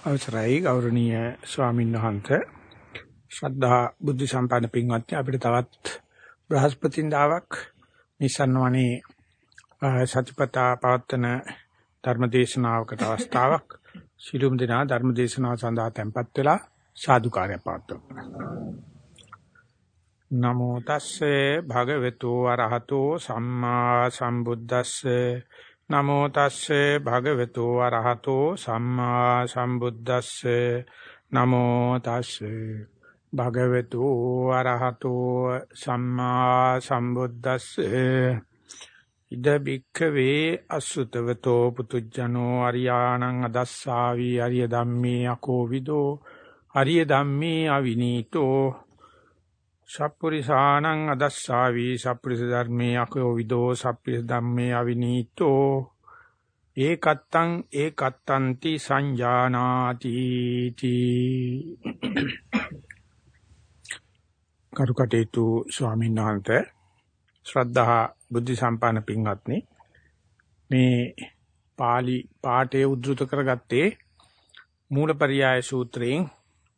අවසරයි ගෞරවනීය ස්වාමීන් වහන්සේ. ශ්‍රද්ධා බුද්ධ සම්පන්න පින්වත්නි අපිට තවත් බ්‍රහස්පතින්දාවක් නිසන්වනේ සතිපතා පවත්තන ධර්මදේශනාවකට අවස්ථාවක්. ශිළුම් දිනා ධර්මදේශනාව සඳහා tempත් වෙලා සාදුකාරය පවත්වමු. නමෝ තස්සේ භගවතු වරහතෝ සම්මා සම්බුද්දස්සේ නමෝ තස්සේ භගවතු වරහතෝ සම්මා සම්බුද්දස්සේ. නමෝ තස්සේ භගවතු වරහතෝ සම්මා සම්බුද්දස්සේ. ඉද බික්ඛවේ අසුතවතෝ පුතුජනෝ අරියාණං අදස්සාවි අරිය ධම්මේ අකෝවිදෝ අරිය ධම්මේ අවිනීතෝ. සප්පුරිසානං අදස්සාවි සප්පුරිස ධර්මේ අකෝ විදෝ සප්පුරිස ධම්මේ අවිනීතෝ ඒකත්තං ඒකත්තන්ති සංජානාති තී. කරුකටේතු ස්වාමීන් වහන්සේ ශ්‍රද්ධා බුද්ධ සම්පන්න පින්වත්නි මේ pāli පාඨය උද්දෘත කරගත්තේ මූලපරියාය සූත්‍රයෙන්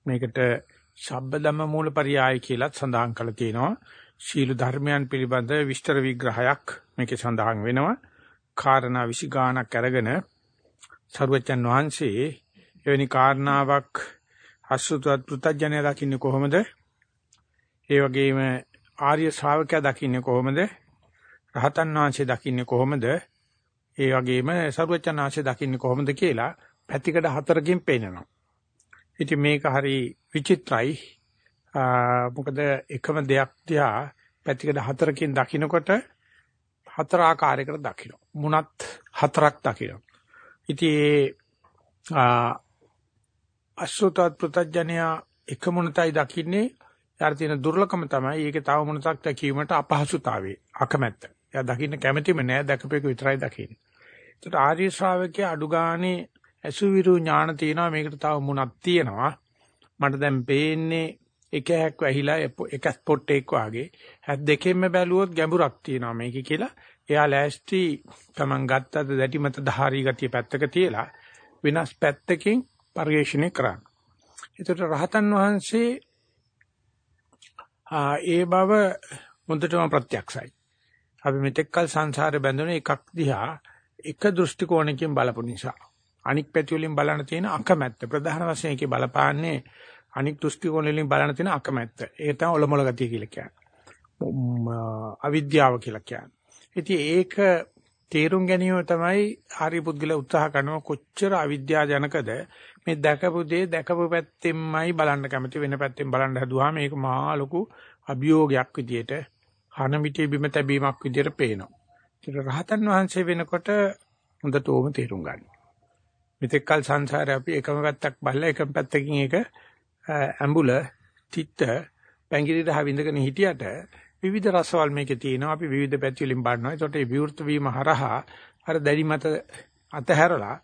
මේකට ශබ්බදම මූලපරියාය කියලා සඳහන් කරලා තියෙනවා. ශීල ධර්මයන් පිළිබඳ විස්තර විග්‍රහයක් මේකේ සඳහන් වෙනවා. කාරණා 20 ගාණක් අරගෙන සරුවචන් වහන්සේ එවැනි කාරණාවක් අසුතවත් පෘතජ්ජනය දකින්නේ කොහොමද? ඒ වගේම ආර්ය ශ්‍රාවකයා දකින්නේ කොහොමද? රහතන් වහන්සේ දකින්නේ කොහොමද? ඒ වගේම සරුවචන් වහන්සේ දකින්නේ කොහොමද කියලා පැතිකඩ හතරකින් පෙන්නනවා. ඉතින් මේක හරි විචිත්‍රයි. මොකද එකම දෙයක් දිහා පැතිකඩ හතරකින් දකිනකොට හතර ආකාරයකට දකින්න. මුණත් හතරක් දකින්න. ඉතින් අසුතත් ප්‍රත්‍යඥයා එක මුණතයි දකින්නේ. යාර තියෙන දුර්ලභම තමයි ඒකේ තව මුණතක් දැකීමට අපහසුතාවය, අකමැත්ත. එයා දකින්න කැමැතිම නෑ දැකපේක විතරයි දකින්නේ. ඒකට ආර්ය ශ්‍රාවකයා අඩු ගානේ අසුවිරු ඥාන තියෙනවා මේකට තව මුණක් තියෙනවා මට දැන් පේන්නේ එක හැක් වැහිලා එක ස්පොට් එකක් වාගේ හැත් දෙකෙන්ම බැලුවොත් ගැඹුරක් තියෙනවා මේකේ කියලා එයා ලෑස්ති Taman ගත්තද දැටි මත ධාරී ගතිය පැත්තක තියලා වෙනස් පැත්තකින් පරිශ්‍රණය කරන්න. ඒතර රහතන් වහන්සේ ඒ බව මුදටම ප්‍රත්‍යක්ෂයි. අපි මෙතෙක්කල් සංසාරේ බැඳුනේ එකක් දිහා එක දෘෂ්ටි කෝණකින් බලපු නිසා. අනික් පැති වලින් බලන තියෙන අකමැත්ත ප්‍රධාන වශයෙන් ඒකේ බලපාන්නේ අනික් දෘෂ්ටි කෝණ වලින් බලන තියෙන අකමැත්ත. ඒක තමයි ඔලොමල ගතිය කියලා කියන්නේ. අවිද්‍යාව කියලා කියන්නේ. ඉතින් ඒක තේරුම් ගැනීම තමයි ආර්ය පුද්ගල උත්සාහ කරනවා කොච්චර අවිද්‍යාවජනකද මේ දැකපු දේ දැකපු පැත්තෙන්මයි බලන්න කැමති වෙන පැත්තෙන් බලන්න හදුවාම මේක මහා ලොකු අභියෝගයක් විදියට හන මිටි බිම තැබීමක් විදියට පේනවා. ඒක රහතන් වහන්සේ වෙනකොට හොඳට ඕම තේරුම් ගන්නවා. මෙතෙක් කල සංසාරේ අපි එකම පැත්තක් බලලා එකම පැත්තකින් ඒක ඇඹුල තිත්ත පැංගිරි රහ විඳගෙන හිටියට විවිධ රසවල් මේකේ තියෙනවා. අපි විවිධ පැති වලින් බලනවා ඒකට ඒ විවෘත වීම හරහා අර දැඩි මත අතහැරලා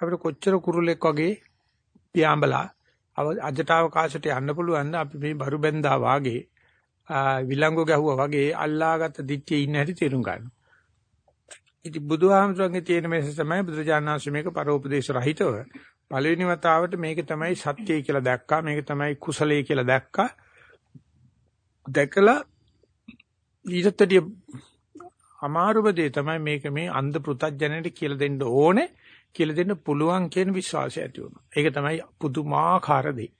අපිට කොච්චර කුරුල්ලෙක් වගේ පියාඹලා අජට අවකාශයට යන්න පුළුවන්ද? අපි මේ බරු බැන්දා වාගේ විලංගු ගැහුවා වගේ අල්ලාගත්ත දිට්ඨියේ ඉන්න හැටි තේරුම් ගන්නවා. ඉතින් බුදුහාමසුන්ගේ තියෙන මේස තමයි බුදුජානනාංශ මේක පරෝපදේශ රහිතව පළවෙනි වතාවට මේක තමයි සත්‍යය කියලා දැක්කා මේක තමයි කුසලයේ කියලා දැක්කා දැකලා ඊටතදී අමාරුම දේ තමයි මේක මේ අන්ධ පෘතජ්ජනයට කියලා දෙන්න ඕනේ කියලා දෙන්න පුළුවන් කියන විශ්වාසය ඇති වුණා. ඒක තමයි පුදුමාකාර දේ.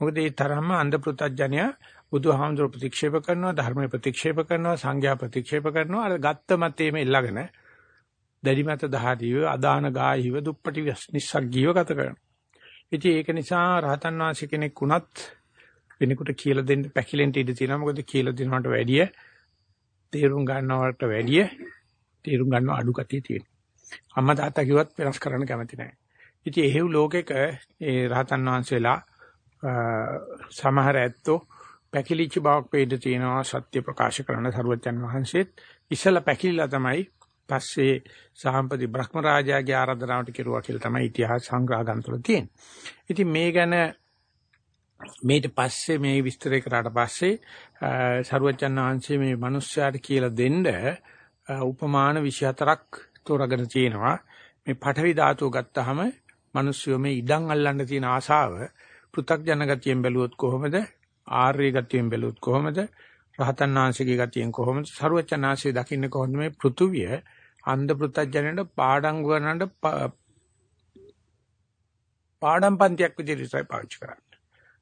මොකද ඒ තරම්ම අන්ධ පෘතජ්ජනය බුදුහාමුදුර ප්‍රතික්ෂේප කරනවා ධර්ම ප්‍රතික්ෂේප කරනවා සංඝයා ප්‍රතික්ෂේප කරනවා අර ගත්ත මතේම ඉල්ලගෙන දැඩි මත දහදීව අදාන ගායිව දුප්පටි නිස්සග්ගීව ගත කරනවා. ඉතින් ඒක නිසා රහතන් වහන්සේ කෙනෙක් වුණත් වෙනෙකුට කියලා දෙන්න පැකිලෙන්න ඉඩ තියෙනවා. මොකද කියලා දෙනවට වැඩිය තේරුම් ගන්නවට වැඩිය තේරුම් ගන්නව අඩු කතිය තියෙනවා. අම්මා තාත්තා කිව්වත් වෙනස් කරන්න කැමති නැහැ. ඉතින් එහෙව් ලෝකෙක ඒ රහතන් වහන්සේලා සමහර ඇත්තෝ පැකිලිච්ච බවක් වේද තියෙනවා සත්‍ය ප්‍රකාශ කරන සරුවචන් වහන්සේත් ඉස්සලා පැකිලිලා තමයි පස්සේ සාම්පති බ්‍රහ්මරාජාගේ ආරාධනාවට කෙරුවා කියලා තමයි ඉතිහාස සංග්‍රහ ගන්තුල තියෙන්නේ. ඉතින් මේ ගැන මේට පස්සේ මේ විස්තරය කරාට පස්සේ සරුවචන් වහන්සේ මේ මිනිස්යාට කියලා දෙන්න උපමාන 24ක් තෝරාගෙන තියෙනවා. මේ පඨවි ධාතුව ගත්තාම මිනිස්සු මේ ඉඩම් අල්ලන්න තියෙන ආශාව පෘථග්ජන ගතියෙන් බැලුවොත් කොහොමද? ආර්ය ගතියෙන් බැලුවොත් කොහොමද? රහතන් වහන්සේගේ ගතියෙන් කොහොමද? සරුවචනාංශය දකින්නේ කොහොමද මේ පෘථුවිය අන්ධ පෘථග්ජනයට පාඩම් කරනට පාඩම් පන්තියක් විදිහට පාවිච්චි කරන්නේ.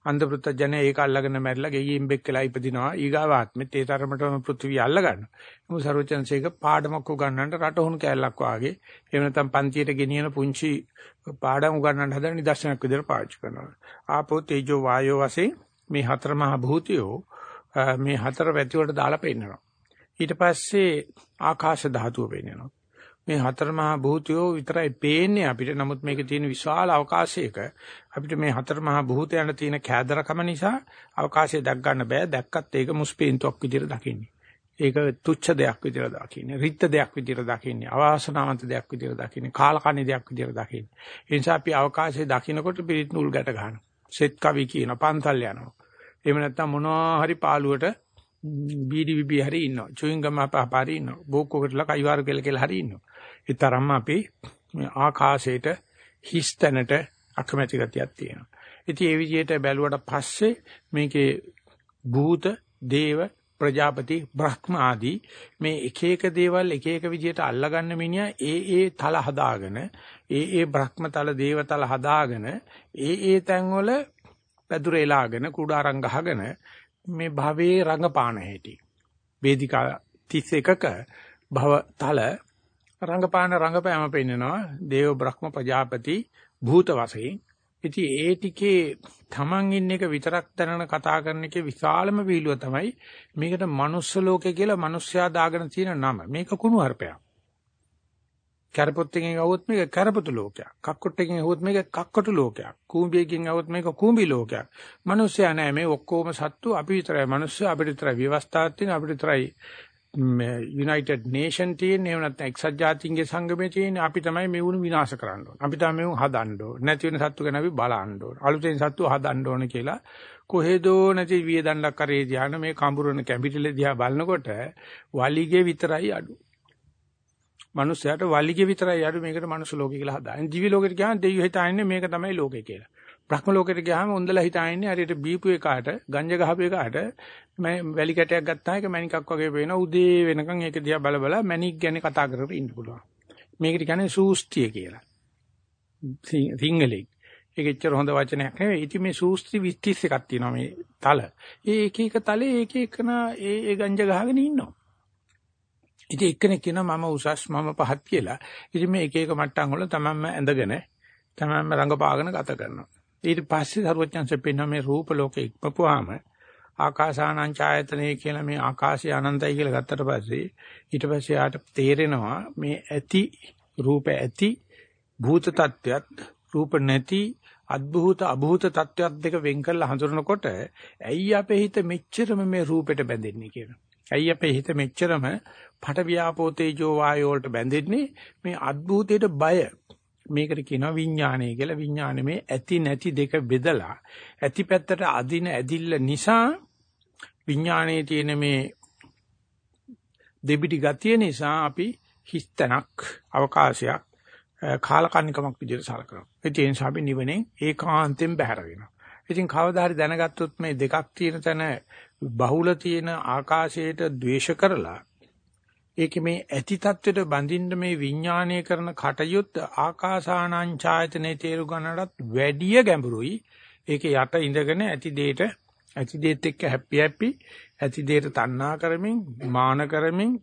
අන්ධ පෘථජනේ ඒක අල්ලගෙන මැරිලා ගෙයින් බෙක් කියලා ඉපදිනවා ඊගාව ආත්මෙත් ඒ තරමටම පෘථිවිය අල්ල ගන්නවා. මොකද සර්වචන්සේක පාඩමක් උගන්නන්නට රටහුණු කැලලක් වාගේ එහෙම නැත්නම් පන්තියට ගෙනියන පුංචි පාඩම් උගන්නන්න හදන නිදර්ශනයක් විදිහට පාවිච්චි කරනවා. ආපෝ තේජෝ වායෝ වශයෙන් මේ හතර මහා භූතියෝ මේ හතර පැති වලට දාලා පෙන්නනවා. ඊට පස්සේ ආකාශ ධාතුව පෙන්නනවා. මේ හතර මහා භූතයෝ විතරයි පේන්නේ අපිට. නමුත් මේකේ තියෙන විශාල අවකාශයක අපිට මේ හතර මහා භූතයන්ට තියෙන කෑදරකම නිසා අවකාශය දැක් ගන්න බෑ. දැක්කත් ඒක මුස්පීන්තුවක් විදිහට දකින්නේ. ඒක තුච්ඡ දෙයක් විදිහට දකින්නේ. රිත්ත දෙයක් විදිහට දකින්නේ. අවාසනාවන්ත දෙයක් විදිහට දකින්නේ. කාලකන්ණි දෙයක් විදිහට දකින්නේ. ඒ නිසා අපි අවකාශය දකින්නකොට පිරිත් නූල් ගැට ගන්නවා. සෙත් කවි කියන පන්තල් යනවා. එහෙම නැත්නම් මොනවා හරි පාළුවට බීඩි විබි හරි ඉන්නවා. චුයින් ගම අපහපාරි ඉන්නවා. බෝක්කොකටලා කයිවාරු කියලා කියලා හරි ඉන්නවා. ඒ තරම්ම අපි ආකාශයට හිස් තැනට අකමැති ගතියක් තියෙනවා. ඉතින් ඒ විදිහට බැලුවට පස්සේ මේකේ භූත, දේව, ප්‍රජාපති, බ්‍රහ්ම ආදී මේ එක එක දේවල් එක එක විදිහට අල්ලගන්න මිනිහා ඒ ඒ තල හදාගෙන, ඒ ඒ බ්‍රහ්ම තල, දේව තල හදාගෙන, ඒ ඒ තැන්වල පැදුරේලාගෙන කුඩාරම් ගහගෙන මේ භවයේ රංගපාන හැටි. වේදිකා 31ක භව තල රංගපාන රංගපෑම පෙන්නනවා දේව බ්‍රහ්ම ප්‍රජාපති භූත වශයෙන්. ඉතින් ඒ ටිකේ Taman ඉන්න එක විතරක් දැනන කතා කරන එකේ විශාලම වීලුව තමයි මේකට manuss ලෝකේ කියලා මිනිස්සයා දාගෙන තියෙන නම. මේක කුණු හර්පයක්. කැරපොත්තකින් ඇහුවොත් මේක කැරපොතු ලෝකයක්. කක්කොට්ටකින් ඇහුවොත් මේක කක්කොටු ලෝකයක්. කූඹියකින් ඇහුවොත් මේක කූඹි ලෝකයක්. මිනිස්සයා නෑ මේ ඔක්කොම සත්තු අපි විතරයි මිනිස්සු අපිට විතරයි ව්‍යවස්ථාවක් තියෙන අපිට විතරයි යුනයිටඩ් නේෂන් තියෙන එහෙම නැත්නම් එක්සත් ජාතීන්ගේ සංගමේ තියෙන අපි තමයි මේවුණු විනාශ කරන්න ඕන. අපි තමයි මේවුන් හදන්න ඕන. නැති වෙන සත්තු ගැන අපි බලන්න ඕන. අලුතෙන් සත්තු හදන්න ඕන කියලා කොහෙදෝ නැති වියදණ්ඩක් කරේ ධාන මේ කඹුරන කැපිටල් දිහා බලනකොට වලිගේ විතරයි අඩු. මනුස්සයාට වලිගේ විතරයි අඩු මේකට මනුස්ස ලෝකේ කියලා හදාගෙන. දිවි ලෝකෙට ගියාම දෙවියෝ හිතාන්නේ මේක තමයි ලෝකේ කියලා. බ්‍රහ්ම ලෝකෙට ගියාම උන්දලා හිතාන්නේ හරියට බීපු එකාට ගංජා ගහපු එකාට මම වැලි කැටයක් ගත්තා එක මණිකක් වගේ පේන උදේ වෙනකන් ඒක දිහා බල බල මණික් ගැන කතා කරගෙන ඉන්න පුළුවන්. මේකට කියන්නේ සූස්තිය කියලා. සිංහලෙන්. ඒක එච්චර හොඳ වචනයක් නෙවෙයි. ඉතින් මේ සූස්ත්‍රි 21 එකක් තියෙනවා මේ තල. ඒ එක එක තලේ එක එකන ඒ ඒ ගංජා ගහගෙන ඉන්නවා. ඉතින් එක්කෙනෙක් කියනවා මම උසස් මම පහත් කියලා. ඉතින් මේ එක එක මට්ටම් වල තමන්ම ඇඳගෙන තමන්ම රංගපාගෙන ගත කරනවා. ඊට පස්සේ සරුවචන්සේ පෙන්වන මේ රූප ලෝකෙ ඉක්මපුවාම ආකාසානං ඡායතනෙ කියලා මේ ආකාශය අනන්තයි කියලා ගත්තට පස්සේ ඊට පස්සේ යාට තේරෙනවා මේ ඇති රූප ඇති භූත tattයත් රූප නැති අද්භූත අභූත tattයත් දෙක වෙන් කරලා හඳුනනකොට ඇයි අපේ හිත මෙච්චරම මේ රූපෙට බැඳෙන්නේ කියලා. ඇයි අපේ හිත මෙච්චරම පට ව්‍යාපෝ තේජෝ වායෝ වලට බැඳෙන්නේ මේ අද්භූතයට බය මේකට කියනවා විඥානය කියලා විඥානෙ මේ ඇති නැති දෙක බෙදලා ඇති පැත්තට අදින ඇදිල්ල නිසා විඥානයේ තියෙන මේ දෙබිඩි ගතිය නිසා අපි හිස්තනක් අවකාශයක් කාලකන්නිකමක් විදිහට සලකනවා. ඒ නිසා අපි නිවනේ ඒකාන්තයෙන් බැහැර වෙනවා. ඉතින් කවදා හරි දැනගත්තොත් මේ දෙකක් තියෙන තැන බහුල තියෙන ආකාශයට ද්වේෂ කරලා ඒකේ මේ ඇති தත්වෙට බඳින්න මේ විඥානය කරන කටයුත්ත ආකාසානං ඡායතනේ තේරු ගන්නටත් වැඩිය ගැඹුරුයි. ඒකේ යට ඉඳගෙන ඇති දෙයට ඇති දෙයත් එක්ක හැපි හැපි ඇති දෙයට තණ්හා කරමින් මාන කරමින්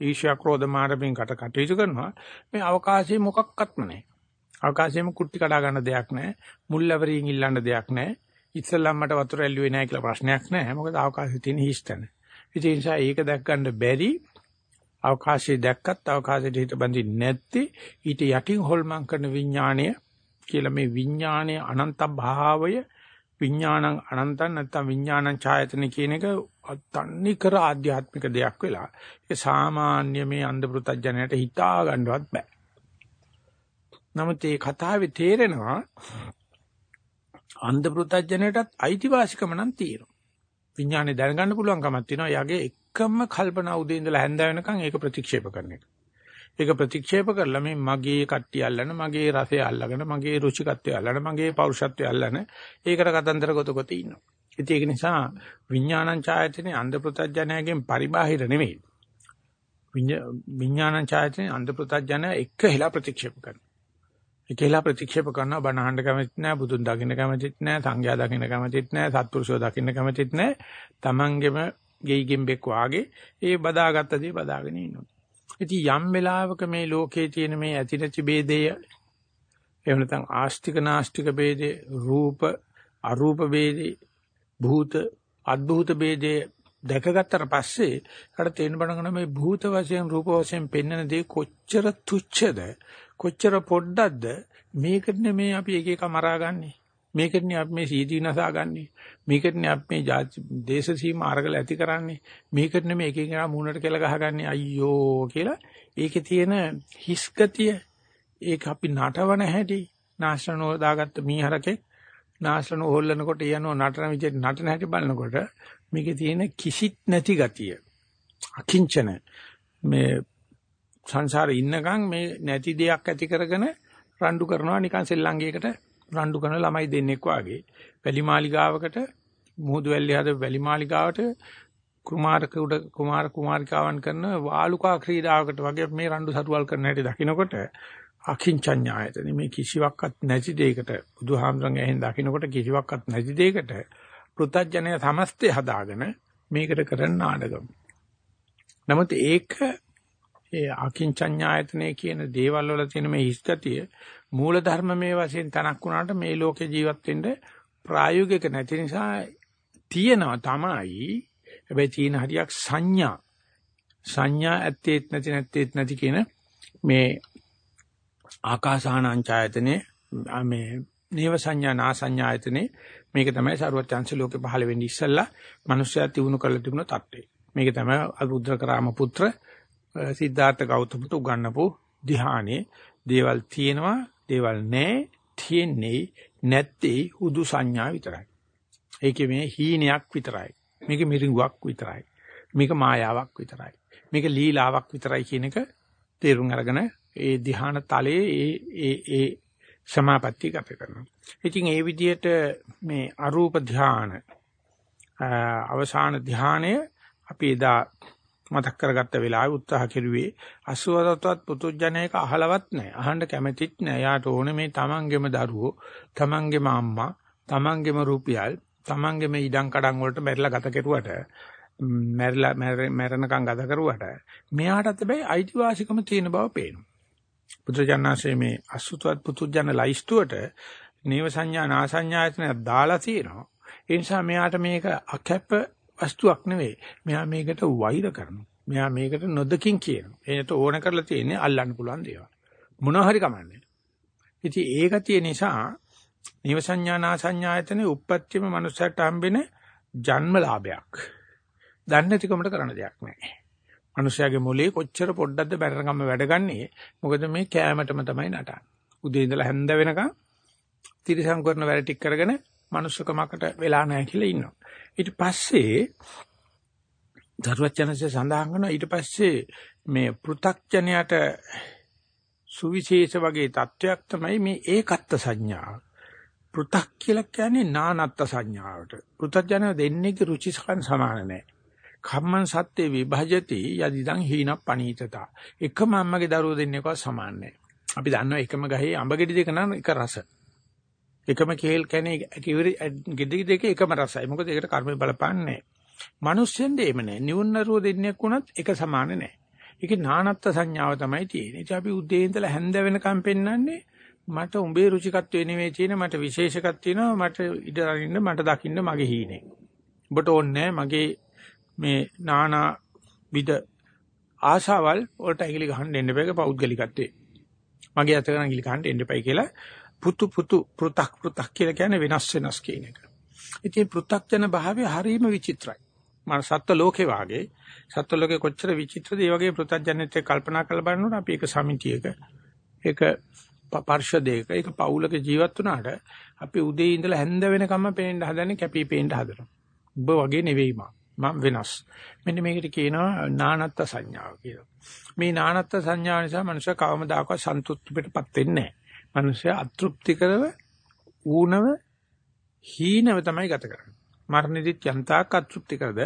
ඊර්ෂ්‍යා ක්‍රෝධ මාරමින් කට කටයුතු කරනවා. මේ අවකාශයේ මොකක්වත්ම නැහැ. අවකාශයේම කුට්ටි කඩා ගන්න දෙයක් නැහැ. මුල්වැවරින් ඉල්ලන්න දෙයක් නැහැ. ඉස්සල්ලාම මට වතුර ඇල්ලුවේ නැහැ කියලා ප්‍රශ්නයක් නැහැ. මොකද අවකාශයේ තියෙන හිස්තන. ඒ නිසා ඒක දැක් ගන්න බැරි අවකාශය දැක්කත් අවකාශයට හිත බඳින්නේ නැත්තේ ඊට යටින් හොල්මන් කරන විඥාණය කියලා මේ විඥානයේ අනන්ත භාවය විඥානං අනන්තං නැත්නම් විඥානං ඡායතන කියන එක තන්නි කර ආධ්‍යාත්මික දෙයක් වෙලා ඒ සාමාන්‍ය මේ අන්ධ පෘතජනයට හිතා ගන්නවත් බෑ. නමුත් මේ කතාවේ තේරෙනවා අන්ධ පෘතජනයටත් අයිතිවාසිකම නම් තියෙනවා. විඥානේ දැනගන්න පුළුවන් කමක් තියෙනවා. යගේ එකම කල්පනා උදේ ඉඳලා හැන්ද වෙනකන් ඒක ප්‍රතික්ෂේප කරන එක. ඒක ප්‍රතික්ෂේප කරලා මේ මගේ කට්ටිය අල්ලන, මගේ රසය අල්ලගෙන, මගේ රුචිකත්වය අල්ලන, මගේ පෞරුෂත්වය අල්ලන ඒකට කතන්දර ගොත ගොත ඉන්නවා. ඉතින් ඒක නිසා විඥානං ඡායතනේ අන්ධ ප්‍රත්‍යඥයගෙන් පරිබාහිර නෙමෙයි. විඥානං ඡායතනේ අන්ධ ප්‍රත්‍යඥය එක හෙලා ප්‍රතික්ෂේප කරනවා. එකලා ප්‍රතික්ෂේප කරනවා බණ අහන්න කැමතිත් නැහැ බුදුන් දකින්න කැමතිත් නැහැ සංඝයා දකින්න කැමතිත් නැහැ සත්පුරුෂයෝ දකින්න කැමතිත් නැහැ තමන්ගෙම ගෙයි ගෙම්බෙක් වාගේ ඒ බදාගත්ත දේ බදාගෙන ඉන්නවා. ඉතින් යම් වෙලාවක මේ ලෝකයේ තියෙන මේ ඇති නැති ભેදය එහෙම නැත්නම් ආස්තික නාස්තික ભેදේ රූප අරූප ભેදේ භූත අද්භූත ભેදේ දැකගත්තට පස්සේ අපට තේරෙන බණගන මේ භූත වශයෙන් රූප වශයෙන් පෙන්වන දේ කොච්චර තුච්ඡද කොච්චර පොඩ්ඩක්ද මේකට නෙමේ අපි එක එක මරාගන්නේ මේකටනේ අපි මේ සීදී නසාගන්නේ මේකටනේ අපි මේ දේශ සීමා අරගල ඇති කරන්නේ. මේකටනේ මේ එක එක මූණට කෙල ගහගන්නේ අයියෝ කියලා. ඒකේ තියෙන හිස් ගතිය ඒක අපි නටවන හැටි නාශනෝ දාගත්ත මීහරකේ නාශනෝ හොල්ලනකොට යනවා නටන විදිහට නටන හැටි බලනකොට මේකේ තියෙන කිසිත් නැති ගතිය අකිංචන. මේ සංසාරේ ඉන්නකම් මේ නැති දෙයක් ඇති කරගෙන රණ්ඩු කරනවා නිකන් සෙල්ලංගයකට රණ්ඩු කරන ළමයි දෙන්නෙක් වාගේ. වැලිමාලිගාවකට මුහුදු වැල්ලේ හද වැලිමාලිගාවට කුමාරක උඩ කුමාර කුමාරිකාවන් කරන වාලුකා ක්‍රීඩාවකට වගේ මේ රණ්ඩු සරුවල් කරන හැටි දකිනකොට අකින්චඤ්ඤායතනෙ මේ කිසිවක්වත් නැති දෙයකට බුදුහාමරං ඇහෙන් දකිනකොට කිසිවක්වත් නැති දෙයකට පෘථජ්ජනය සමස්තය හදාගෙන මේකට කරන නාඩගම. නමුත් ඒක ඒ අකින්චඤ්ඤායතනෙ කියන දේවල් වල තියෙන මේ හිස්ගතිය මූල ධර්ම මේ වශයෙන් තනක් වුණාට මේ ලෝකේ ජීවත් වෙන්න ප්‍රායෝගික නැති නිසා තියෙනවා තමයි හැබැයි තියෙන හරියක් සංඥා සංඥා ඇත්තේත් නැති නැත්තේත් නැති කියන මේ ආකාසානංචායතනේ මේ නේව සංඥා නා සංඥායතනේ මේක තමයි සරුවත්‍යංශ ලෝකේ පහළ වෙන්නේ ඉස්සල්ලා මිනිස්සයා තිබුණු කරලා තිබුණු தත්ත්වය. මේක තමයි අරුද්‍රකරාම පුත්‍ර සිද්ධාර්ථ ගෞතමට උගන්වපු ධ්‍යානේ දේවල් තියෙනවා දේවල් නැහැ තියෙන්නේ නැත්තේ හුදු සංඥා විතරයි. ඒකේ මේ හීනයක් විතරයි. මේක මිරිඟුවක් විතරයි. මේක මායාවක් විතරයි. මේක ලීලාවක් විතරයි කියන එක තේරුම් අරගෙන ඒ ධ්‍යාන තලයේ ඒ ඒ ඒ සමාපatti ගත කරනවා. ඉතින් ඒ විදිහට මේ අරූප ධ්‍යාන අවසාන ධ්‍යානය අපි එදා මතක් කරගත්ත වෙලාවේ උත්සාහ කෙරුවේ අසුවතවත් පුතුජනයක අහලවත් නැහැ. අහන්න කැමැතිත් නැහැ. යාට ඕනේ මේ තමන්ගේම දරුවෝ, තමන්ගේම අම්මා, තමන්ගේම රුපියල්, තමන්ගේම ඉඩම් කඩම් වලට මැරිලා ගත කෙරුවට මැරිලා මැරෙනකම් ගත කරුවට මෙයාටත් හැබැයි අයිතිවාසිකම තියෙන බව පේනවා. පුත්‍රජානනාසේ මේ අසුතවත් පුතුජන ලයිස්තුවට නේව සංඥා නාසඤ්ඤායතන දාලා තියෙනවා. ඒ නිසා මෙයාට මේක අකැප වස්තුවක් නෙවෙයි. මෙයා මේකට වෛර කරනවා. මෙයා මේකට නොදකින් කියනවා. එනට ඕන කරලා තියෙන්නේ අල්ලන්න පුළුවන් දේවල්. මොනවා හරි කමන්නේ. ඉතින් ඒක තියෙන නිසා නිව සංඥානා සංඥායතනේ උප්පත්තියම මනුස්සයට හම්බෙන ජන්මලාභයක්. දන්නේ නැතිකමට කරන දෙයක් නැහැ. මනුස්සයාගේ මොලේ කොච්චර පොඩ්ඩක්ද බැරනකම වැඩගන්නේ. මොකද මේ කෑමටම තමයි නටන්නේ. උදේ ඉඳලා හැන්ද වෙනකන් තිරසං කරන වැඩ ටික කරගෙන මනුස්සකමකට වෙලා නැහැ කියලා ඉන්නවා. ඊට පස්සේ දරුවචනසේ සඳහන් කරනවා ඊට පස්සේ මේ පෘ탁ජනයට සුවිශේෂ වගේ தත්වයක් තමයි මේ ඒකත්ත සංඥාව. පෘ탁 කියලා කියන්නේ නානත්ත් සංඥාවට. පෘ탁ජනය දෙන්නේගේ රුචි සකන් සමාන නැහැ. කම්මං සත්‍යේ විභජති යදිදං හීන පනීතතා. එකම අම්මගේ දරුවෝ දෙන්නේකව සමාන නැහැ. අපි දන්නවා එකම ගහේ අඹ ගෙඩි දෙක නම් එක රස. එකම කේල් කැනේ කිවිරි ගෙඩි දෙක එකම රසයි. මොකද ඒකට කර්ම බලපන්නේ නැහැ. මිනිස්සුන් දෙෙම නැහැ. නිවුන්නරුව දෙන්නෙක් වුණත් එක සමාන නැහැ. ඒකේ නානත්ත් සංඥාව තමයි තියෙන්නේ. ඉතින් අපි උදේ ඉඳලා හැන්ද වෙනකම් පෙන්වන්නේ මට උඹේ රුචිකත්වය නෙවෙයි තියෙන මට විශේෂකක් තියෙනවා මට ඉඩ අරින්න මට දකින්න මගේ හීනේ. ඔබට ඕනේ මගේ මේ නානා විද ආශාවල් වලට ඇඟිලි ගහන්න දෙන්න බෑක පෞද්ගලිකත්වේ. මගේ අත කරන් ඇඟිලි ගහන්න දෙන්න එපයි කියලා පුතු පුතු පෘ탁 පෘ탁 කියලා කියන්නේ වෙනස් වෙනස් කියන එක. ඉතින් පෘ탁ජන භාවය හරීම විචිත්‍රයි. මන සත්ත්ව ලෝකේ වාගේ සත්ත්ව ලෝකේ කොච්චර විචිත්‍රද ඒ වගේ පෘථග්ජනෙත් කල්පනා කරලා බලනකොට අපි ඒක සමිතියක ඒක පර්ෂදයක ඒක පවුලක ජීවත් වුණාට අපි උදේ ඉඳලා හැන්ද වෙනකම්ම පේන්න හදන්නේ කැපී පේන්න හදනවා. ඔබ වගේ නෙවෙයි මම වෙනස්. මෙන්න මේකට කියනවා නානත්ත් සංඥාව කියලා. මේ නානත්ත් සංඥාව නිසා මනුෂ්‍ය කවමදාකවත් සන්තුෂ්ටි පිටපත් වෙන්නේ නැහැ. මනුෂ්‍ය අතෘප්තිකරව ඌනව හීනව තමයි ගත කරන්නේ. මරණෙදිත් යන්තාක් අතෘප්තිකරද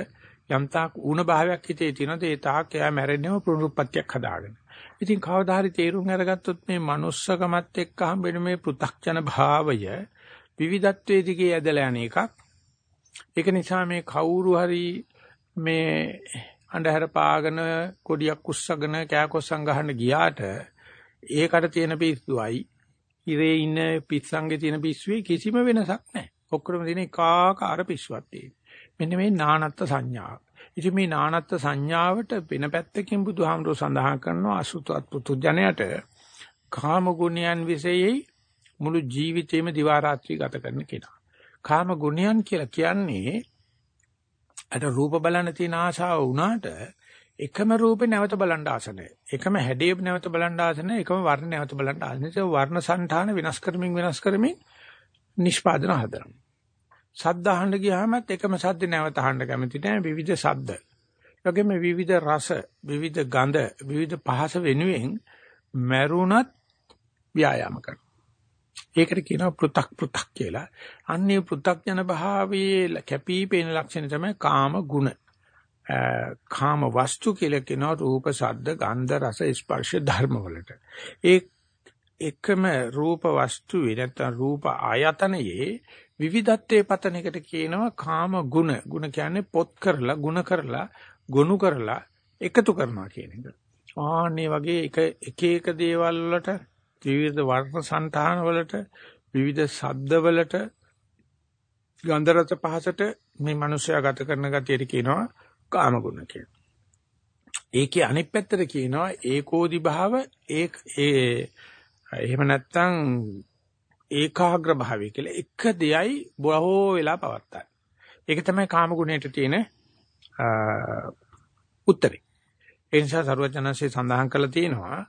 යම්තාක් ඌන භාවයක් හිතේ තියෙනද ඒ තාක් එයා මැරෙන්නේම පුනරුත්පත්තියක් හදාගෙන. ඉතින් කවදා හරි තේරුම් අරගත්තොත් මේ manussකමත් එක්ක හම්බෙන මේ පෘ탁ජන භාවය විවිධත්වයේ දිගේ ඇදලා යන එකක්. ඒක නිසා මේ කවුරු හරි මේ අන්ධහර පාගන කොඩියක් උස්සගෙන කෑකොස්සන් ගහන්න ගියාට ඒකට තියෙන පිස්සුවයි ඉරේ ඉන්න පිස්සන්ගේ තියෙන පිස්සුවේ කිසිම වෙනසක් නැහැ. ඔක්කොම තියෙන එකාකාර පිස්සුවක් තියෙනවා. මෙන්න මේ නානත්ත් සංඥාව. ඉතින් මේ නානත්ත් සංඥාවට වෙන පැත්තකින් බුදුහාමුදුරෝ සඳහන් කරනවා අසුතවත් පුතුජණයට කාම ගුණයන් විශේෂයි මුළු ජීවිතේම දිවා රාත්‍රී ගත කරන කෙනා. කාම ගුණයන් කියලා කියන්නේ අර රූප බලන්න තියෙන ආශාව වුණාට එකම රූපේ නැවත බලන්න ආස එකම හැඩය නැවත බලන්න ආස එකම වර්ණ නැවත බලන්න ආස නැහැ. වර්ණ సంతාන වෙනස් කරමින් වෙනස් කරමින් නිෂ්පාදන හදනවා. සද්ද අහන්න ගියාමත් එකම සද්ද නැවත අහන්න කැමති නැහැ. විවිධ ශබ්ද. ඒගොල්ලෝ මේ විවිධ රස, විවිධ ගඳ, විවිධ පහස වෙනුවෙන් මරුණත් ව්‍යායාම කරනවා. ඒකට කියනවා පෘ탁 පෘ탁 කියලා. අන්නේ පෘ탁 යන භාවයේ කැපිපේන ලක්ෂණ තමයි කාම ගුණ. කාම වස්තු කියලා කියනවා රූප, ශබ්ද, ගන්ධ, රස, ස්පර්ශ ධර්ම වලට. ඒ එකම රූප වස්තුවේ නැත්නම් රූප ආයතනයේ විවිධත්වයේ පතන එකට කියනවා කාම ගුණ. ගුණ කියන්නේ පොත් කරලා, ගුණ කරලා, ගොනු කරලා එකතු කරනවා කියන එක. ආන්නේ වගේ එක එක එක දේවල් වලට විවිධ වර්ණ సంతාන වලට විවිධ ශබ්ද වලට ගන්ධ රස පහසට මේ මිනිස්සයා ගත කරන ගතියට කියනවා කාම ගුණ කියලා. ඒකේ අනිත් පැත්තට කියනවා ඒකෝදි භාව ඒ ඒ එහෙම නැත්නම් ඒකාග්‍ර භාවය කියලා එක දෙයයි බොහෝ වෙලා පවත්තන. ඒක තමයි කාම ගුණයට තියෙන උත්තරේ. ඒ නිසා සරුවචනන්සේ සඳහන් කළා තියෙනවා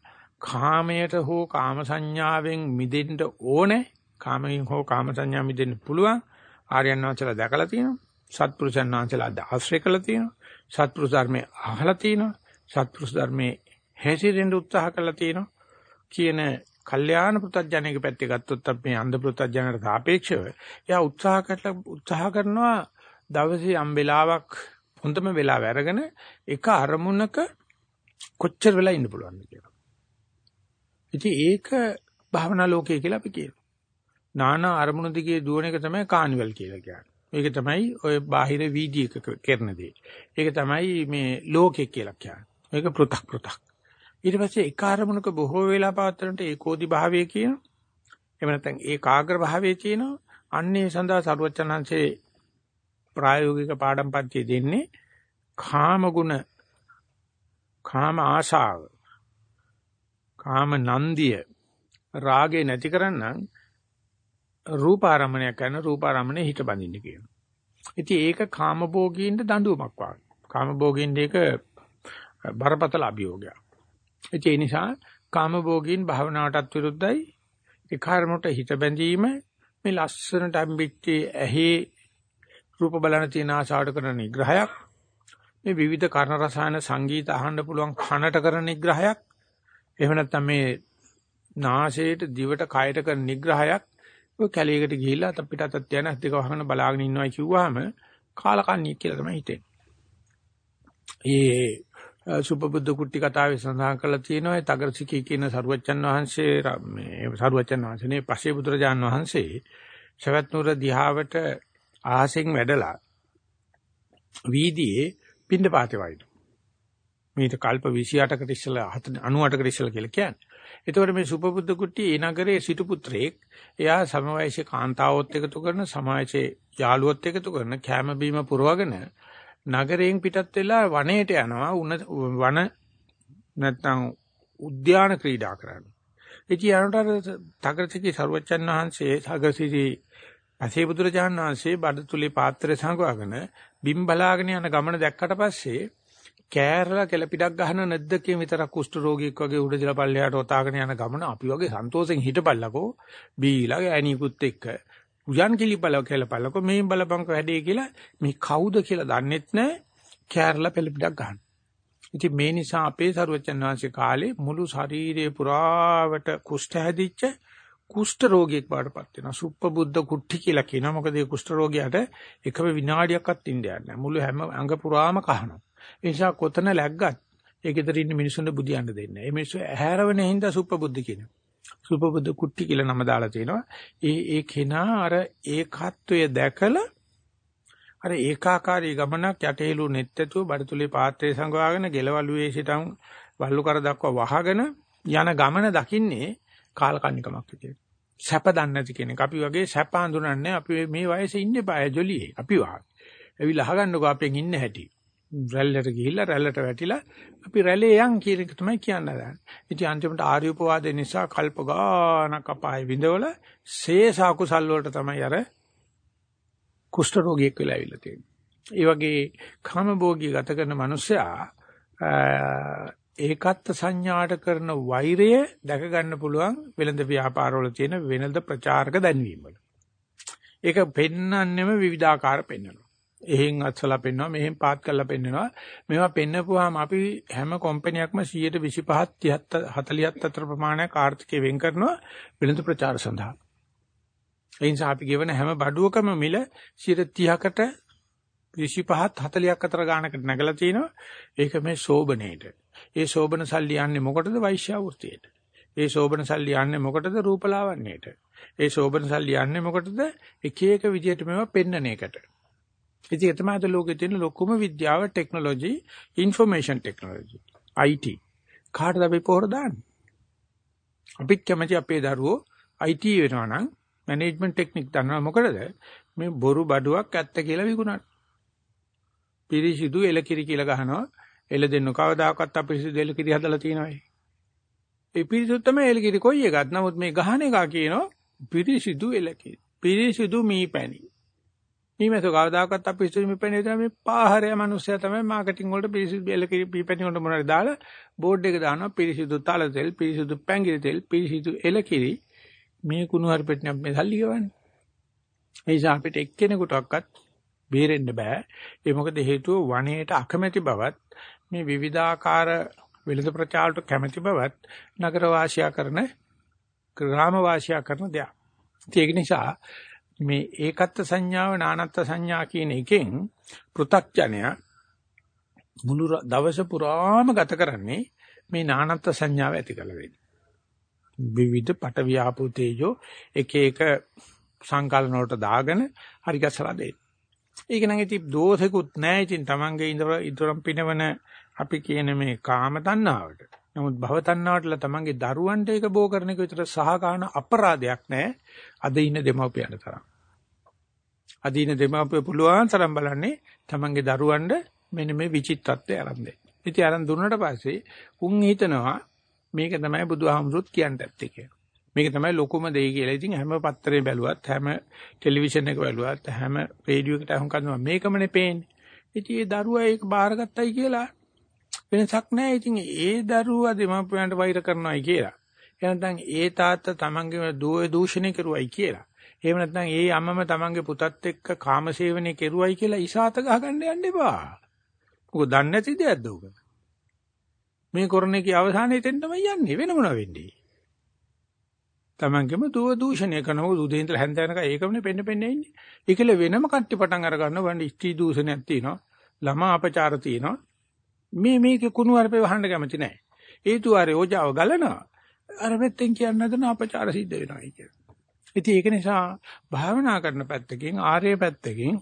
කාමයට හෝ කාම සංඥාවෙන් මිදෙන්න ඕනේ. කාමයෙන් හෝ කාම සංඥා මිදෙන්න පුළුවන්. ආර්යයන් වහන්සේලා දැකලා තියෙනවා. සත්පුරුෂයන් වහන්සේලා ආශ්‍රය කළා තියෙනවා. සත්පුරුෂ ධර්මයේ අහලා තියෙනවා. සත්පුරුෂ ධර්මයේ හැසිරෙන්න උත්සාහ කළා තියෙනවා. කියන කල්යාණ පෘථජ්ජනයේ පැත්තේ ගත්තොත් අපි මේ අන්ධ පෘථජ්ජනයට සාපේක්ෂව එයා උත්සාහ කරලා උත්සාහ කරනවා දවසේ යම් වෙලාවක් හොඳම වෙලාව අරගෙන එක අරමුණක කොච්චර වෙලා ඉන්න පුළුවන්ද කියලා. ඉතින් ඒක භාවනා ලෝකය කියලා අපි කියනවා. නානා අරමුණු දිගේ දුවන එක තමයි කානිවල් කියලා කියන්නේ. ඒක තමයි ඔය බාහිර වීඩියෝ එක කරන දේ. ඒක තමයි මේ ලෝකෙ කියලා කියන්නේ. ඒක පෘ탁 පෘ탁. ඊට පස්සේ එක අරමුණක බොහෝ වෙලා පවත්වනට ඒකෝදි භාවය කියන එහෙම නැත්නම් ඒකාග්‍ර භාවය කියනවා අන්නේ සඳහා සරුවචනංශේ ප්‍රායෝගික පාඩම් පන්ති දෙන්නේ කාම ගුණ කාම ආශාව කාම නන්දිය රාගේ නැති කරන්නම් රූපාරම්මණය කරන රූපාරම්මණය හිත බඳින්න කියනවා. ඉතින් ඒක කාමභෝගීන්ට දඬුවමක් වගේ. කාමභෝගීන්ට ඒක බරපතල අභියෝගයක්. ඒ නිසා කාමභෝගීන් භාවනාවටත් විරුද්ධයි. ඒ කර්මකට හිත බැඳීම මේ ලස්සනට අම්බිච්ච ඇහි රූප බලන තියෙන ආශාවට කරන නිග්‍රහයක්. මේ විවිධ කර්ණ රසායන සංගීත අහන්න පුළුවන් කනට කරන නිග්‍රහයක්. එහෙම නැත්නම් මේ නාසයට දිවට කයට කරන නිග්‍රහයක්. ඔය කැලේකට ගිහිල්ලා අපිට අතත් යන දෙක වහගෙන බලාගෙන ඉන්නවා කිව්වහම කාලකන්ණිය කියලා තමයි හිතෙන්නේ. ඒ සුපබුද්ධ කුට්ටි කතාවේ සඳහන් කරලා තියෙනවා ඒ තගරසිකී කියන සරුවච්චන් වහන්සේ මේ සරුවච්චන් වහන්සේනේ පස්සේ බුදුරජාන් වහන්සේ සවැත් නුර දිහාවට ආසෙන් වැඩලා වීදියේ පින්න පාතේ වයින් මේක කල්ප 28කට ඉස්සලා 98කට ඉස්සලා කියලා කියන්නේ. එතකොට මේ සුපබුද්ධ කුට්ටි ඒ නගරේ සිටු පුත්‍රයෙක් එයා සමවයසේ කාන්තාවොත් එකතු කරන සමාජයේ යාළුවොත් එකතු කරන කැම බීම පුරවගෙන නගරයෙන් පිටත් වෙලා වනයේට යනවා වන නැත්නම් උද්‍යාන ක්‍රීඩා කරන්න. ඉතින් යනට තගරසිකි සර්වචන් වහන්සේ සගසිරි පසේ බුදුරජාණන් වහන්සේ බඩතුලේ පාත්‍රය සංගවාගෙන බිම් බලාගෙන යන ගමන දැක්කට පස්සේ කෑරලා කෙලපිඩක් ගහන නැද්දකින් විතරක් කුෂ්ඨ රෝගියෙක් වගේ උඩ දිලා පල්ලෙහාට ඔතාගෙන යන ගමන අපි වගේ සන්තෝෂෙන් හිටපල්ලකෝ බීලා ගෑණිකුත් එක්ක උයන් කිලිපල කියලා බලකො මේ බලපංක වැඩේ කියලා මේ කවුද කියලා දන්නෙත් නැහැ කෑරලා පෙළපිටක් ගන්න. ඉතින් මේ නිසා අපේ සරුවචන් වහන්සේ කාලේ මුළු ශරීරේ පුරාවට කුෂ්ඨ හැදිච්ච කුෂ්ඨ රෝගියෙක් බාටපත් වෙනවා. සුප්පබුද්ධ කුට්ටි කියලා කියනවා. මොකද මේ කුෂ්ඨ රෝගියාට එකම විනාඩියක්වත් ඉන්න යන්නේ නැහැ. මුළු හැම අංග පුරාම කහනවා. ඒ නිසා කොතන läග්ගත් ඒ ගෙදර ඉන්න මිනිසුන්ට බුදියන්න දෙන්නේ නැහැ. මේ මිනිස්සු ඇහැරවෙන හින්දා සුප්පබුද්ධ කියනවා. සුප්පබුද්ධ කුට්ටි කියලා නම දාලා තිනවා. ඒ ඒ කෙනා අර ඒකත්වය දැකලා අර ඒකාකාරී ගමනක් යටේලු නෙත්තතුව බඩතුලේ පාත්‍රය සංගවාගෙන ගෙලවලුවේ සිටන් වල්ලු කර දක්වා වහගෙන යන ගමන දකින්නේ කාලකන්නිකමක් විදියට. සැප දන්නේ නැති කෙනෙක්. අපි වගේ සැප හඳුනන්නේ අපි මේ වයසේ ඉන්නේ බය ජොලියේ. අපි වාගේ. එවිලා අහගන්නකෝ අපෙන් ඉන්න හැටි. රැල්ලට ගිහිල්ලා රැල්ලට වැටිලා අපි රැළේ යන් කියන එක තමයි කියන්න හදන්නේ. ඉතින් අන්තිමට ආර්ය උපවාදේ නිසා කල්ප ගානක් අපාය විඳවල ශේෂ අකුසල් වලට තමයි අර කුෂ්ඨ රෝගියෙක් වෙලා ඇවිල්ලා තියෙන්නේ. ඒ වගේ කාමභෝගී ගත කරන මිනිසයා ඒකත් සංඥාට කරන වෛරය දැක ගන්න පුළුවන් වෙළඳ ව්‍යාපාරවල තියෙන වෙළඳ ප්‍රචාරක දැන්වීම වල. ඒක පෙන්වන්නෙම විවිධාකාර පෙන්වනවා. එහෙන් අත්සලා පෙන්වනවා, මෙහෙන් පාත් කරලා පෙන්වනවා. මේවා පෙන්නපුවාම අපි හැම කම්පැනියක්ම 125 30 40 අතර ප්‍රමාණයක් ආර්ථිකය වෙන් කරනවා වෙළඳ ප්‍රචාර සඳහා. ඒ නිසා අපි ගෙවන හැම බඩුවකම මිල 30කට 25ත් 40ක් අතර ගානකට නැගලා තිනවා. ඒක මේ සෝබනේට. ඒ සෝබන සල්ලි යන්නේ මොකටද වෛශ්‍ය වෘත්තියට. ඒ සෝබන සල්ලි යන්නේ මොකටද රූපලාවන්‍යයට. ඒ සෝබන සල්ලි යන්නේ මොකටද එක එක විදිහට මේවා පෙන්වන එකට. ඉතින් ඒ තමයි අද ලෝකේ තියෙන ලොකුම විද්‍යාව ටෙක්නොලොජි ইনফরমේෂන් ටෙක්නොලොජි IT කාටද අපි පොහොර දාන්නේ? අපිත් කැමති අපේ දරුවෝ IT වෙනවා නම් මැනේජ්මන්ට් ටෙක්නික් දන්නවා මොකද මේ බොරු බඩුවක් ඇත්ත කියලා විකුණන පිරිසිදු එලකිරි කියලා ගහනවා. එල දෙන්න කවදාකවත් අපිරිසිදු එලකිරි හදලා තියෙනවා ඒ. පිරිසිදු තමයි එලකිරි කොයි එකක්. නමුත් මේ ගහන එක කියනවා පිරිසිදු එලකිරි පිරිසිදු මී පැණි මීපැණි ඊමේසෝ කවදාකවත් අපි ඉස්සෙල් මෙපැණි විතර මේ පාහරය මිනිස්සයා තමයි මාකටිං වලට පිරිසිදු බෙල්ල කිරි පීපැණි වලට මොනවාරි දාලා බෝඩ් එක දානවා. පිරිසිදු තල තෙල් පිරිසිදු පැංගිරි තෙල් පිරිසිදු එල කිරි. මේ කුණු හරිපෙට මේ සල්ලි ගවන්නේ. ඒ නිසා අපිට එක්කෙනෙකුටවත් බේරෙන්න බෑ. ඒ මොකද හේතුව වනයේට අකමැති බවත් මේ විවිධාකාර වෙළඳ ප්‍රචාරට කැමැති බවත් නගර වාසියා කරන ග්‍රාම වාසියා කරන දෙයක්. ඒක නිසා මේ ඒකත්ව සංඥාව නානත්ව සංඥා කියන එකෙන් පෘ탁ජනය මුළු දවස පුරාම ගත කරන්නේ මේ නානත්ව සංඥාව ඇති කළ වෙන්නේ. විවිධ පට ව්‍යාපූ තේජෝ එක එක සංකල්පන වලට දාගෙන හරි ගැසලා දෙන්න. ඒක නම් ඉතින් දෝෂෙකුත් නැහැ. ඉතින් Tamange ඉදරම් පිනවන අපි කියන මේ කාම තණ්හාවට. නමුත් භව තණ්හාවටලා Tamange දරුවන්ට ඒක බෝ කරන එක විතර සහගාන අපරාධයක් නැහැ. අද ඉන්න දෙමව්පියන්ට තරම්. අදීන දෙමව්පිය පුළුවන් තරම් බලන්නේ තමන්ගේ දරුවන්ට මෙන්න මේ විචිත්තත්වය ආරම්භ දෙන්න. ඉතින් ආරම්භ දුන්නාට පස්සේ උන් හිතනවා මේක තමයි බුදුහාමුදුරුත් කියන්න ඇත්තේ කියලා. මේක තමයි ලොකුම දෙය කියලා. ඉතින් හැම පත්තරේ බැලුවත් හැම ටෙලිවිෂන් එක බැලුවත් හැම රේඩියෝ එකට අහුම් කරනවා මේකමනේ පේන්නේ. ඉතින් ඒ දරුවා ඒක බාරගත්තයි කියලා වෙනසක් නැහැ. ඉතින් ඒ දරුවා දෙමාපියන්ට වෛර කරනවායි කියලා. එහෙනම් ඒ තාත්තා තමන්ගේ දුව දූෂණය කරුවයි කියලා. එහෙම නැත්නම් ඒ අම්මම තමන්ගේ පුතත් එක්ක කාමසේවනයේ කෙරුවයි කියලා ඉසాత ගහගන්න යන්න එපා. මොකද දන්නේ නැති දෙයක්ද උක? මේ කරන එකේ අවසානයේ තෙන් තමයි යන්නේ වෙන මොන වෙන්නේ? තමන්ගේම දුව දූෂණය කරනවා උදේ ඉඳලා හැන්ද යනකම් ඒකමනේ පෙන්න පෙන්නේ ඉන්නේ. ඒකල වෙනම කට්ටි පටන් අර ගන්නවා වණ්ඩි ස්ත්‍රී දූෂණයක් තියෙනවා. ළමා අපචාර තියෙනවා. මේ මේක කුණු අරපේ වහන්න කැමති නැහැ. ඒ තුවාරේ ඕජාව ගලනවා. අර මෙත්තෙන් කියන්න හදන අපචාර සිද්ධ වෙනවා කියලා. ඉතින් ඒක නිසා භාවනා කරන පැත්තකින් ආර්ය පැත්තකින්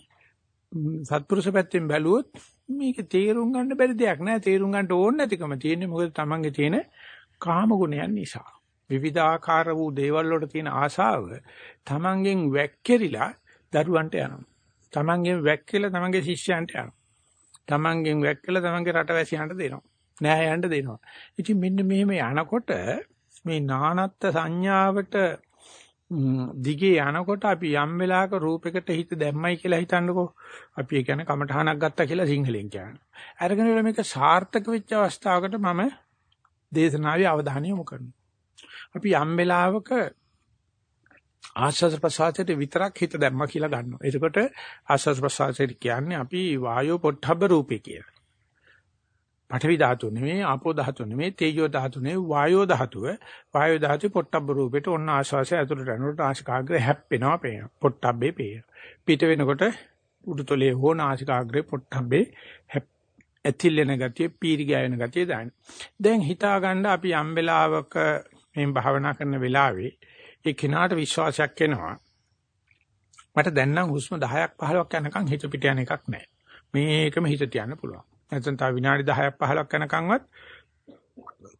සත්පුරුෂ පැත්තෙන් බැලුවොත් මේක තේරුම් ගන්න බැරි දෙයක් නෑ තේරුම් ගන්න ඕන නැතිකම තියෙන්නේ මොකද තමන්ගේ තියෙන කාම ගුණයන් නිසා විවිධාකාර වූ දේවල් වලට තියෙන ආශාව තමන්ගෙන් වැක්කිරිලා දරුවන්ට යනවා තමන්ගෙන් වැක්කිලා තමන්ගේ ශිෂ්‍යයන්ට යනවා තමන්ගෙන් වැක්කිලා තමන්ගේ රටවැසියන්ට දෙනවා නෑයන්ට දෙනවා ඉතින් මෙන්න මෙහෙම යනකොට මේ නානත්ත් සංඥාවට දිගේ යනකොට අපි යම් වෙලාවක රූපයකට හිත දැම්මයි කියලා හිතන්නකෝ. අපි ඒ කියන්නේ කමඨහනක් ගත්තා කියලා සිංහලෙන් කියනවා. අරගෙන ඉල මේක සාර්ථක වෙච්ච අවස්ථාවකට මම දේශනාවේ අවධානය යොමු කරනවා. අපි යම් වෙලාවක ආස්වාද ප්‍රසආසයට විතරක් හිත දැම්මා කියලා ගන්නවා. එතකොට ආස්වාද ප්‍රසආසයට කියන්නේ අපි වායෝ පොට්ටබ්බ රූපේ කියලා. පඨවි ධාතුව නෙමෙයි, ආපෝ ධාතුව නෙමෙයි, තේජෝ ධාතුව නෙමෙයි, වායෝ ධාතුව. වායෝ ධාතුවේ පොට්ටබ්බ රූපෙට ඔන්න ආශ්වාසය ඇතුළට යනකොට ආශිකාග්‍රය හැප්පෙනවා පේනවා. පොට්ටබ්බේ පේනවා. පිට වෙනකොට උඩුතලයේ හෝ නාසිකාග්‍රේ පොට්ටබ්බේ ඇතිල්ලෙන ගතිය, පීරි ගෑවෙන ගතිය දාන්න. දැන් හිතා ගන්න අපි යම් වෙලාවක මේ භාවනා කරන වෙලාවේ ඒ කෙනාට විශ්වාසයක් එනවා. මට දැන් නම් හුස්ම 10ක් 15ක් යනකම් හිත පිට යන එකක් නැහැ. මේකම හිත තියන්න පුළුවන්. නැත්නම් තව විනාඩි 10ක් 15ක් යනකම්වත්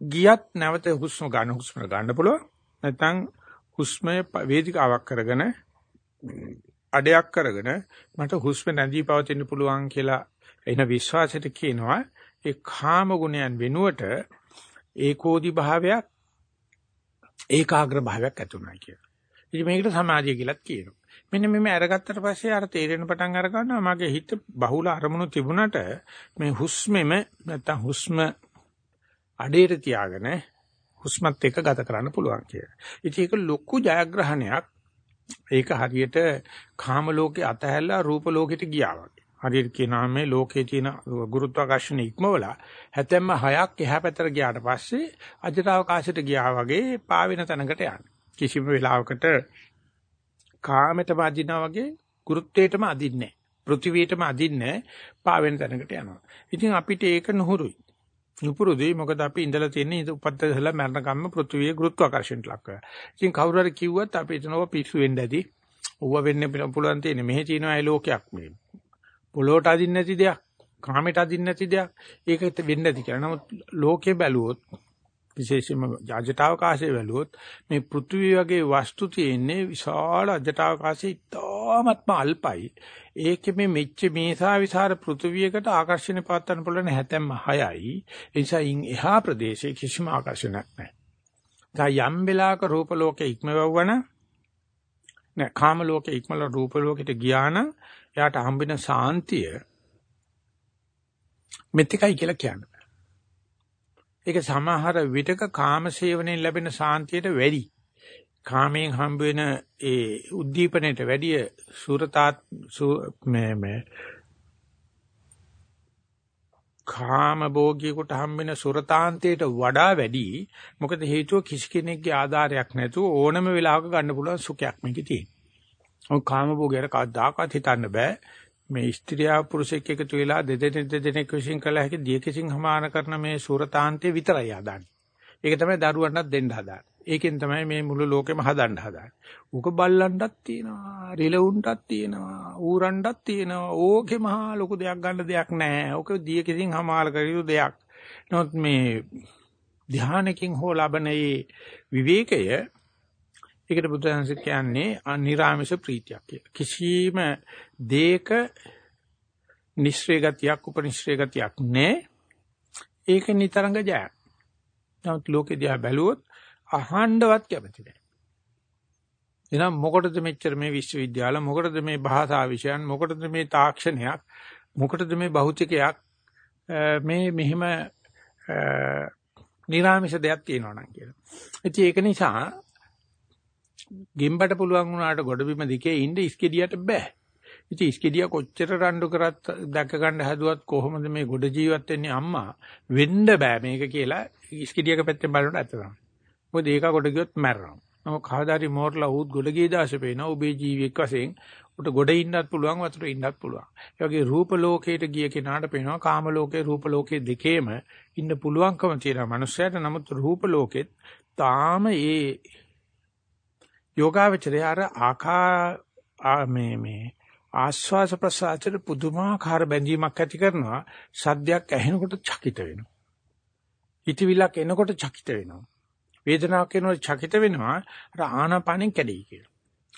ගියත් නැවත හුස්ම ගන්න හුස්ම ගන්න පුළුවන්. නැත්නම් හුස්මය වේදිකාවක් කරගෙන අඩයක් කරගෙන මට හුස්ම නැදී පවතින්න පුළුවන් කියලා එන විශ්වාසයට කියනවා ඒ කාම ගුණයන් වෙනුවට ඒකෝදි භාවයක් ඒකාග්‍ර භාවයක් ඇති වුණා කියලා. ඉතින් මේකට සමාධිය කියලාත් කියනවා. මෙන්න මෙමෙ අරගත්තට පස්සේ අර තේරෙන පටන් අර ගන්නවා මගේ හිත බහුල අරමුණු තිබුණට මේ හුස්මෙම නැත්තම් හුස්ම අඩේට තියාගෙන හුස්මත් එක්ක ගත කරන්න පුළුවන් කියලා. ඉතින් ඒක ලොකු ජයග්‍රහණයක්. ඒක හරියට කාම ලෝකේ අතහැරලා රූප ලෝකෙට ගියා වගේ. හරියට කියනවා මේ ලෝකේ තියෙන ගුරුත්වාකර්ෂණ ඉක්මවලා හැතැම්ම හයක් එහා පැත්තට ගියාට පස්සේ අජටවකාශයට ගියා වගේ පාවෙන තැනකට යන්න. කිසිම වෙලාවකට කාමයට වදිනා වගේ ගුරුත්වයටම අදින්නේ නැහැ. පෘථිවියටම අදින්නේ පාවෙන තැනකට යනවා. ඉතින් අපිට ඒක නුහුරුයි. නුපුරුදුයි මොකද අපි ඉඳලා තියෙන්නේ උපත්තදලා මරණ කම්ම පෘථිවියේ ගුරුත්වාකර්ෂණයට ලක් කරලා. ඉතින් කවුරු හරි කිව්වත් අපි හිතනවා පිස්සු වෙන්න ඇති. ඌව වෙන්න පුළුවන් තියෙන්නේ මෙහි තියෙනවා ඒ ලෝකයක් මේ. පොළොවට අදින්න නැති දෙයක්, කාමයට අදින්න නැති දෙයක්. ඒක වෙන්න ඇති කියලා. නමුත් ලෝකේ බැලුවොත් විශේෂයෙන්ම අජටාවකාශයේ බැලුවොත් මේ පෘථිවි වගේ වස්තු තියෙන්නේ විශාල අජටාවකාශයේ ඉතාමත්ම අල්පයි. ඒකෙ මේ මෙච්ච මේසා විසර පෘථිවියකට ආකර්ෂණය පවත්වන්න පුළුවන් හැතැම්ම 6යි. ඒ නිසා ඉන් එහා ප්‍රදේශයේ කිසිම ආකර්ෂණයක් නැහැ. දැන් යම් වෙලාවක රූප ලෝකේ ඉක්මවවන නෑ කාම ලෝකේ ඉක්මල රූප ලෝකෙට ගියා නම් එයාට හම්බෙන සාන්තිය මෙතිකයි කියලා කියන්නේ. ඒක සමහර විටක කාම සේවනයෙන් ලැබෙන සාන්තියට වැඩි. කාමයෙන් හම්බ වෙන ඒ උද්දීපනයට වැඩිය සූරතාත් මේ මේ කාම භෝගියෙකුට හම්බ වෙන සුරතාන්තයට වඩා වැඩි. මොකද හේතුව කිසි කෙනෙක්ගේ ආධාරයක් නැතුව ඕනම වෙලාවක ගන්න පුළුවන් සුඛයක් මේකේ තියෙනවා. ඔය කාම භෝගයට කවදාකවත් හිතන්න බෑ. මේ ස්ත්‍රියා පුරුෂයෙක් එකතු වෙලා දෙදෙනෙක් දෙදෙනෙක් විශ්ින් කළ හැකි දියකසින් හමාන කරන මේ සූරතාන්තය විතරයි හදාන්නේ. ඒක තමයි දරුවන්ටත් දෙන්න හදාන්නේ. ඒකෙන් තමයි මේ මුළු ලෝකෙම හදන්න හදාන්නේ. ඌක බල්ලන්ටත් තියෙනවා, රිලවුන්ටත් තියෙනවා, ඌරන්ටත් තියෙනවා. ඕකේ මහා ලොකු දෙයක් ගන්න දෙයක් නැහැ. ඕක දියකසින් හමාල කරියු දෙයක්. නමුත් මේ ධානයකින් හෝ ලබන විවේකය ඒකට බුදුහන්සේ කියන්නේ අනිරාමිෂ ප්‍රීතියක් කියලා. කිසිම දෙයක නිශ්‍රේ ගතියක් උපනිශ්‍රේ ගතියක් නැහැ. ඒක නිතරංග ජයක්. නමුත් ලෝකෙ දිහා බැලුවොත් අහන්නවත් කැමති නැහැ. එහෙනම් මොකටද මෙච්චර මේ විශ්වවිද්‍යාල මොකටද මේ භාෂා විෂයන් මොකටද මේ තාක්ෂණයක් මොකටද මේ භෞතිකයක් මේ මෙහිම නිර්ාමිෂ දෙයක් තියෙනවා නම් කියලා. ඉතින් ඒක නිසා ගෙම්බට පුළුවන් වුණාට ගොඩබිම දිකේ ඉන්න ඉස්කෙඩියට බෑ. ඉතින් ඉස්කෙඩිය කොච්චර රණ්ඩු කරත් දැක ගන්න හැදුවත් කොහොමද මේ ගොඩ ජීවත් වෙන්නේ අම්මා වෙන්න බෑ මේක කියලා ඉස්කෙඩියක පැත්තෙන් බලනකොට ඇත්ත තමයි. මොකද ඒක ගොඩ ගියොත් මැරෙනවා. නමුත් කවදාරි මෝරලා උත් ගොඩ ගිය දාසේ පේනවා ඔබේ ජීවියෙක් වශයෙන් උට ගොඩ ඉන්නත් පුළුවන් වතුර ඉන්නත් පුළුවන්. ඒ වගේ රූප ලෝකයට ගිය කෙනාට පේනවා කාම ලෝකේ රූප ලෝකේ දෙකේම ඉන්න පුළුවන්කම තියෙනවා. මනුස්සයට නමුත් රූප ලෝකෙත් තාම ඒ යෝගාවචරය අර ආකා මේ මේ ආස්වාස ප්‍රසආචර පුදුමාකාර බැඳීමක් ඇති කරනවා. සද්දයක් ඇහෙනකොට චකිත වෙනවා. හිතවිලක් එනකොට චකිත වෙනවා. වේදනාවක් එනකොට චකිත වෙනවා. අර ආනාපානෙන් කැඩෙයි කියලා.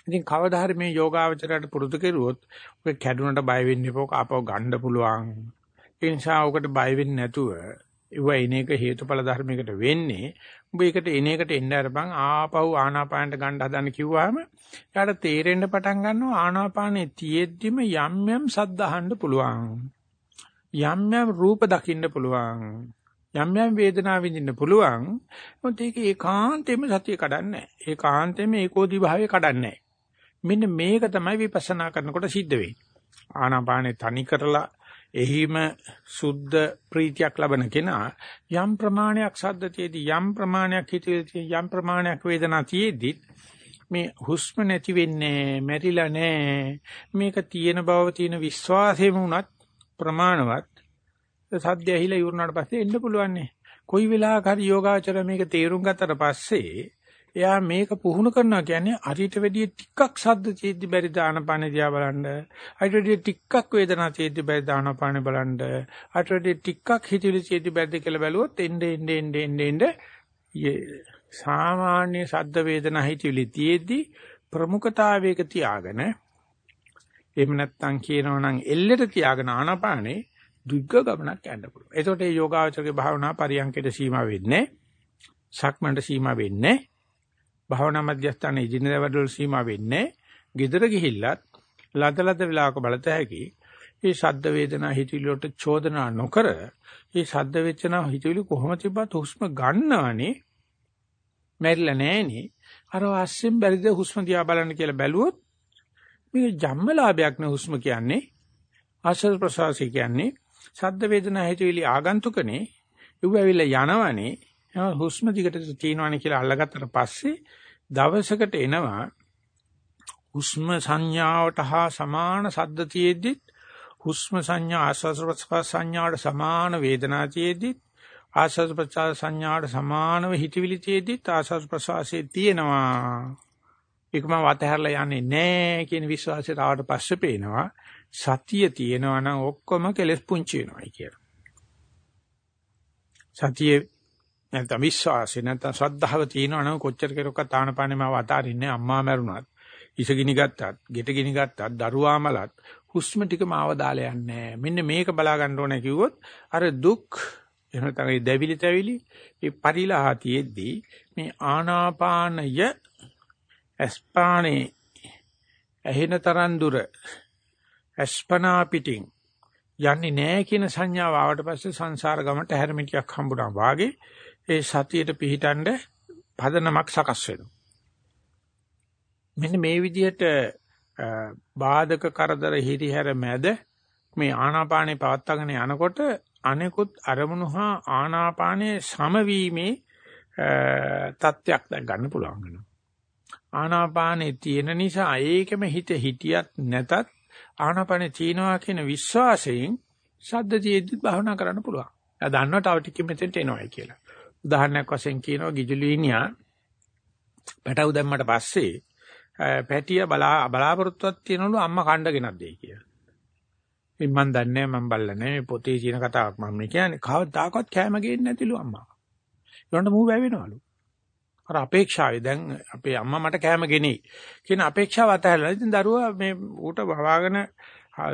ඉතින් කවදා හරි මේ යෝගාවචරයට පුරුදු කෙරුවොත් ඔය කැඩුනට බය වෙන්න එපා. ආපහු ගන්න පුළුවන්. ඒ නිසා ඔකට බය වෙන්නේ නැතුව ඒව එන එක හේතුඵල ධර්මයකට වෙන්නේ. උඹ ඒකට එන එකට එන්න අරපන් ආපහු ආනාපානට ගන්න හදන්න කිව්වහම එයාට තේරෙන්න පටන් ගන්නවා ආනාපානේ තියෙද්දිම යම් යම් සද්ද අහන්න පුළුවන්. යම් යම් රූප දකින්න පුළුවන්. යම් යම් වේදනා විඳින්න පුළුවන්. මොකද ඒක ඒකාන්තයෙන්ම සතිය කඩන්නේ ඒකාන්තයෙන්ම ඒකෝදි භාවයේ කඩන්නේ මෙන්න මේක තමයි විපස්සනා කරනකොට සිද්ධ වෙන්නේ. ආනාපානේ තනි කරලා එහිම සුද්ධ ප්‍රීතියක් ලබන කෙනා යම් ප්‍රමාණයක් සද්දතියේදී යම් ප්‍රමාණයක් හිතේදී යම් ප්‍රමාණයක් වේදනා තියේදී මේ හුස්ම නැති වෙන්නේ මැරිලා නෑ. මේක තියෙන බව තියෙන විශ්වාසෙම උනත් ප්‍රමාණවත් සද්ද ඇහිලා ඉවරනාට පස්සේ එන්න පුළුවන් නේ කොයි වෙලාවක හරි යෝගාචර මේක තේරුම් ගත්තට පස්සේ එයා මේක පුහුණු කරනවා කියන්නේ අරිට වැඩිය ටිකක් ශබ්ද චේද්දි බැරි දානපාන දිහා බලන්න. අරිට වැඩිය ටිකක් වේදනා චේද්දි බැරි දානපාන බලන්න. අරිට වැඩිය ටිකක් හිතවිලි චේද්දි බැරිද කියලා බැලුවොත් එnde ende ende ende ende සාමාන්‍ය ශබ්ද වේදනා හිතවිලි තියෙද්දි ප්‍රමුඛතාවයක තියාගෙන එහෙම නැත්නම් කියනවා නම් එල්ලෙට තියාගෙන ආනාපානේ දුර්ග ගමනක් යන්න පුළුවන්. එතකොට මේ යෝගාචරගේ භාවනා පරියන්කයට සීමා වෙන්නේ සක්මන්ට සීමා වෙන්නේ භාවනා මධ්‍යස්ථානයේ ඉදිනදා වැඩවල සීමා වෙන්නේ. gedara ගිහිල්ලත් ලද ලද වෙලාවක බලත හැකි. මේ ශබ්ද වේදනා හිතවිලි වලට චෝදනා නොකර මේ ශබ්ද වේදනා හිතවිලි කොහොම තිබ්බත් හුස්ම ගන්නවනේ. මැරිලා නැහනේ. අර ආස්සෙන් බැරිද හුස්ම දිහා බලන්න කියලා බැලුවොත් මේක ජම්මලාභයක් නේ හුස්ම කියන්නේ. ආශ්වාස ප්‍රශ්වාසය කියන්නේ ශබ්ද වේදනා හිතවිලි ආගන්තුකනේ. ඒව ඇවිල්ලා යනවනේ. හුස්ම දිගට තියෙනවනේ කියලා අල්ලගත්තට පස්සේ දවසකට එනවා හුස්ම සංඥාවට හා සමාන සද්ද තියෙද්දිත් හුස්ම සංඥා ආස්වාද ප්‍රසවාස සංඥාවට සමාන වේදනා තියෙද්දිත් ආස්වාද ප්‍රසවාස සංඥාවට සමානව හිතවිලි තියෙද්දිත් ආස්වාද ප්‍රසවාසයේ තියෙනවා ඒකම වතහැරලා යන්නේ නැහැ කියන විශ්වාසයට ආවට පස්සේ පේනවා සතිය තියෙනවා නම් ඔක්කොම කෙලස් පුංචි වෙනවායි කියලා. සතියේ නැත්නම් විශ්වාසය නැත්නම් ශ්‍රද්ධාව තියෙනවා නම් කොච්චර කෙරුවක්වත් තානපානේ මාව අතාරින්නේ අම්මා මැරුණත් ඉසගිනි ගත්තත් ගෙට ගිනි ගත්තත් දරුවා මලත් හුස්ම ටික මාව දාලා යන්නේ මෙන්න මේක බලා ගන්න ඕනේ කිව්වොත් අර දුක් එහෙම තමයි දැවිලි තැවිලි මේ පරිලාහතියෙද්දී මේ ආනාපානය අස්පානේ ඇහෙන තරන් දුර අස්පනා පිටින් යන්නේ නැහැ කියන සංඥාව ආවට පස්සේ සංසාර ගමට හැරමිටියක් හම්බුණා වාගේ ඒ සතියට පිහිටන්ඩ පදනමක් සකස් වෙනවා. මෙන්න මේ විදිහට බාධක කරදර හිරිහැර මැද මේ ආනාපානේ පවත්වාගෙන යනකොට අනෙකුත් අරමුණු හා ආනාපානයේ සමවීමේ තත්ත්වයක් දැක් ගන්න පුළුවන් වෙනවා. ආනාපානේ තියෙන නිසා ඒකෙම හිත හිටියත් නැතත් ආනාපානේ තියනවා කියන විශ්වාසයෙන් ශබ්ද ජීවිත භාවනා කරන්න පුළුවන්. එයා දන්නවා තව ටිකකින් මෙතෙන්ට එනවායි කියලා. උදාහරණයක් වශයෙන් කියනවා ගිජුලීනියා පැටව දැම්මට පස්සේ පැටිය බලා බලාපොරොත්තුවක් තියනලු අම්මා කණ්ඩ ගෙනත් දෙයි කියලා. ඉතින් මන් දන්නේ මම බල්ලා නෑ මේ පොතේ තියෙන කතාවක් මම කියන්නේ කවදාකවත් කෑම ගේන්නේ නැතිලු අම්මා. ඊළඟට මූ වැවෙනවලු. අර අපේක්ෂාවේ දැන් අපේ අම්මා මට කෑම ගෙනෙයි කියන අපේක්ෂාව අතහැරලා ඉතින් දරුවා මේ ඌට වවාගෙන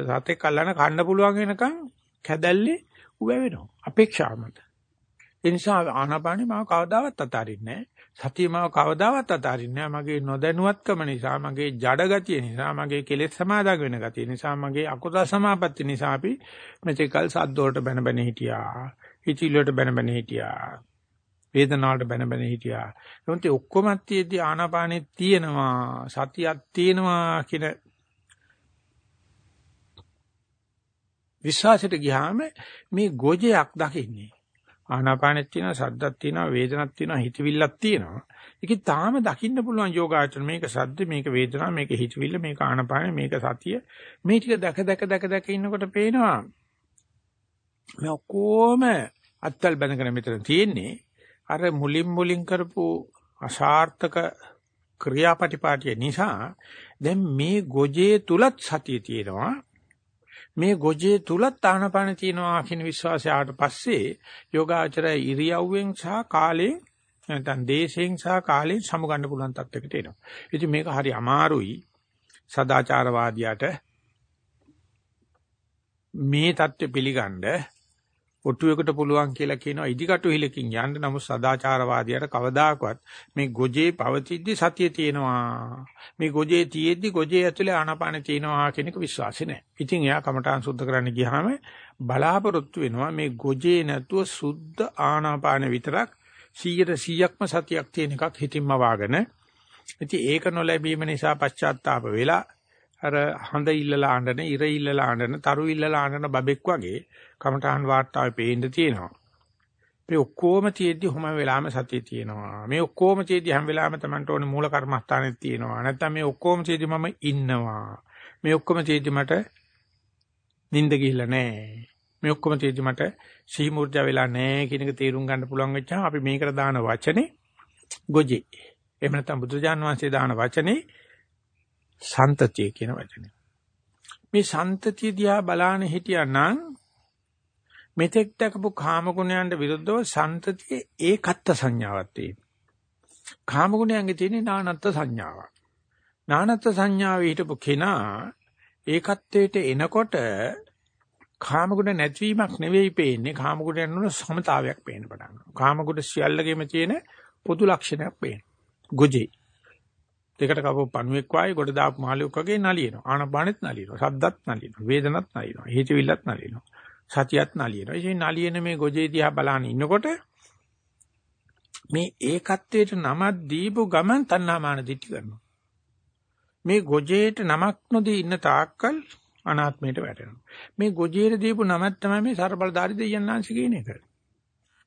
සතෙක් අල්ලන කන්න පුළුවන් වෙනකන් කැදැල්ලේ ඌ වැවෙනවා. අපේක්ෂාව මත. ඒ නිසා ආනාපානෙ මාව කවදාවත් අතාරින්නේ නැහැ. සතිය මාව කවදාවත් අතාරින්නේ නැහැ. මගේ නොදැනුවත්කම නිසා, මගේ ජඩ ගතිය නිසා, මගේ කෙලෙස් සමාදා වෙන ගතිය නිසා, මගේ අකුසල සමාපatti නිසා අපි මෙතෙකල් සද්දෝලට බැන බැන හිටියා. හිතිලට බැන බැන හිටියා. වේදනාවට බැන බැන හිටියා. නමුත් ඔක්කොම තියේදී ආනාපානෙ තියෙනවා, සතියක් තියෙනවා කියන විශ්වාසයට ගියාම මේ ගොජයක් දකින්නේ. ආනාපානෙත් තියෙනවා, සද්දක් තියෙනවා, වේදනක් තියෙනවා, හිතවිල්ලක් තියෙනවා. ඒකේ තාම දකින්න පුළුවන් යෝගාචර මේක සද්ද, මේක වේදනා, මේක හිතවිල්ල, මේක ආනාපානෙ, මේක සතිය. මේ ටික දැක දැක දැක දැක ඉන්නකොට පේනවා මේ ඔක්කොම අත්තල් බඳගෙන මෙතන තියෙන්නේ අර මුලින් මුලින් කරපු අසාර්ථක ක්‍රියාපටිපාටිය නිසා දැන් මේ ගොජේ තුලත් සතිය තියෙනවා මේ ගොජේ තුලත් ආනපාන තියෙනවා කියන විශ්වාසය ආවට පස්සේ යෝගාචරය ඉරියව්වෙන් සහ කාලයෙන් නැත්නම් දේශයෙන් සහ කාලයෙන් සමුගන්න පුළුවන් තත්යකට එනවා. ඉතින් මේක හරි අමාරුයි සදාචාරවාදියාට මේ தත්ත්ව පිළිගන්න ඔටුවකට පුළුවන් කියලා කියනවා ඉදිකටු හිලකින් යන්න නමුත් සදාචාරවාදියාට කවදාකවත් මේ ගොජේ පවතිද්දි සතිය තියෙනවා මේ ගොජේ තියෙද්දි ගොජේ ඇතුලේ ආනාපාන තියෙනවා කියන එක විශ්වාසෙ නැහැ. ඉතින් එයා කමඨාන් සුද්ධ කරන්න ගියාම බලාපොරොත්තු වෙනවා මේ ගොජේ නැතුව සුද්ධ ආනාපාන විතරක් 100%ක්ම සතියක් තියෙන එකක් හිතින්ම වාගෙන. ඉතින් ඒක නොලැබීම නිසා පශ්චාත්තාප වෙලා අර හඳ ඉල්ලලා ආඬන, ඉර ඉල්ලලා ආඬන, තරු ඉල්ලලා ආඬන බබෙක් වගේ කමඨාන් වාර්තාවේ පේන්න තියෙනවා. මේ ඔක්කොම තියෙද්දි හැම වෙලාවෙම සතිය තියෙනවා. මේ ඔක්කොම තියෙද්දි හැම වෙලාවෙම Tamanට ඕනේ මූල කර්මස්ථානෙත් තියෙනවා. නැත්නම් මේ ඔක්කොම තියෙද්දි මම ඉන්නවා. මේ ඔක්කොම තියෙද්දි මට නිින්ද ගිහිල්ලා නැහැ. මේ ඔක්කොම තියෙද්දි මට සීමුර්ජා වෙලා නැහැ කියන එක තේරුම් ගන්න පුළුවන් වෙච්චාම අපි මේකට දාන වචනේ ගොජේ. එහෙම නැත්නම් බුදුජාන් වහන්සේ දාන වචනේ සන්තතිය කියන වචනේ. මේ සන්තතිය දිහා බලාන හිටියානම් මෙතෙක් දක්වපු කාම ගුණයන්ට විරුද්ධව සන්තතියේ ඒකත්ත සංඥාවක් තියෙනවා. කාම ගුණයන්ගේ තියෙන නානත්ත් සංඥාවක්. නානත්ත් සංඥාවේ හිටපු කෙනා ඒකත්වයට එනකොට කාම ගුණ නැතිවීමක් නෙවෙයි පේන්නේ කාම ගුණයන් වල සමතාවයක් පේන්න පටන් ගන්නවා. කාම ගුණ සියල්ලගෙම තියෙන පොදු ලක්ෂණයක් පේනවා. ගොජේ. දෙකට කපපු පණුවෙක් වායි ගොඩ දාපු මාළුවෙක් වගේ නලියනවා. ආනපානෙත් නලියනවා. ශබ්දත් නලියනවා. වේදනත් නලියනවා. හිතවිල්ලත් නලියනවා. සතියත් නලියනවා. ඉතින් නලියන මේ ගොජේ දිහා බලන ඉන්නකොට මේ ඒකත්වයට නමක් දීපු ගමන් තණ්හාමාන දිටි කරනවා. මේ ගොජේට නමක් නොදී ඉන්න තාක්කල් අනාත්මයට වැටෙනවා. මේ ගොජේට දීපු නමක් තමයි මේ ਸਰබලධාරි දෙයයන්ාංශ කියන එක.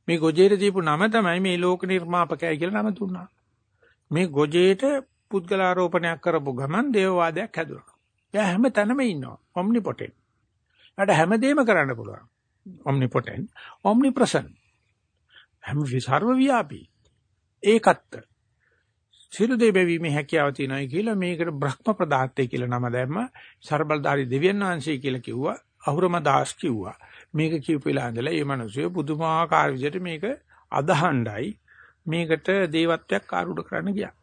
මේ ගොජේට දීපු නම තමයි මේ ලෝක නිර්මාපකයයි කියලා නම දුන්නා. මේ ගොජේට පුද්ගලාරෝපණයක් කරපු ගමන් දේවවාදයක් හැදුණා. එයා හැම තැනම ඉන්නවා. ඔම්නිපොටෙන්ට්. ඊට හැමදේම කරන්න පුළුවන්. omnipotent, omnipresent. හැම විසර්ව ව්‍යාපී. ඒකත්ත. සියලු දේ බැවීමේ හැකියාව තියෙනයි කියලා මේකට බ්‍රහ්ම ප්‍රදාත්තය කියලා නම දැම්ම. ਸਰබලධාරී දෙවියන් වහන්සේ කියලා කිව්වා. අහුරම දාස් කිව්වා. මේක කියපු වෙලාව ඉඳලා මේ මිනිස්සු පුදුමාකාර විදිහට මේක අදහණ්ඩයි මේකට දේවත්වයක් ආරුඩ කරන්න ගියා.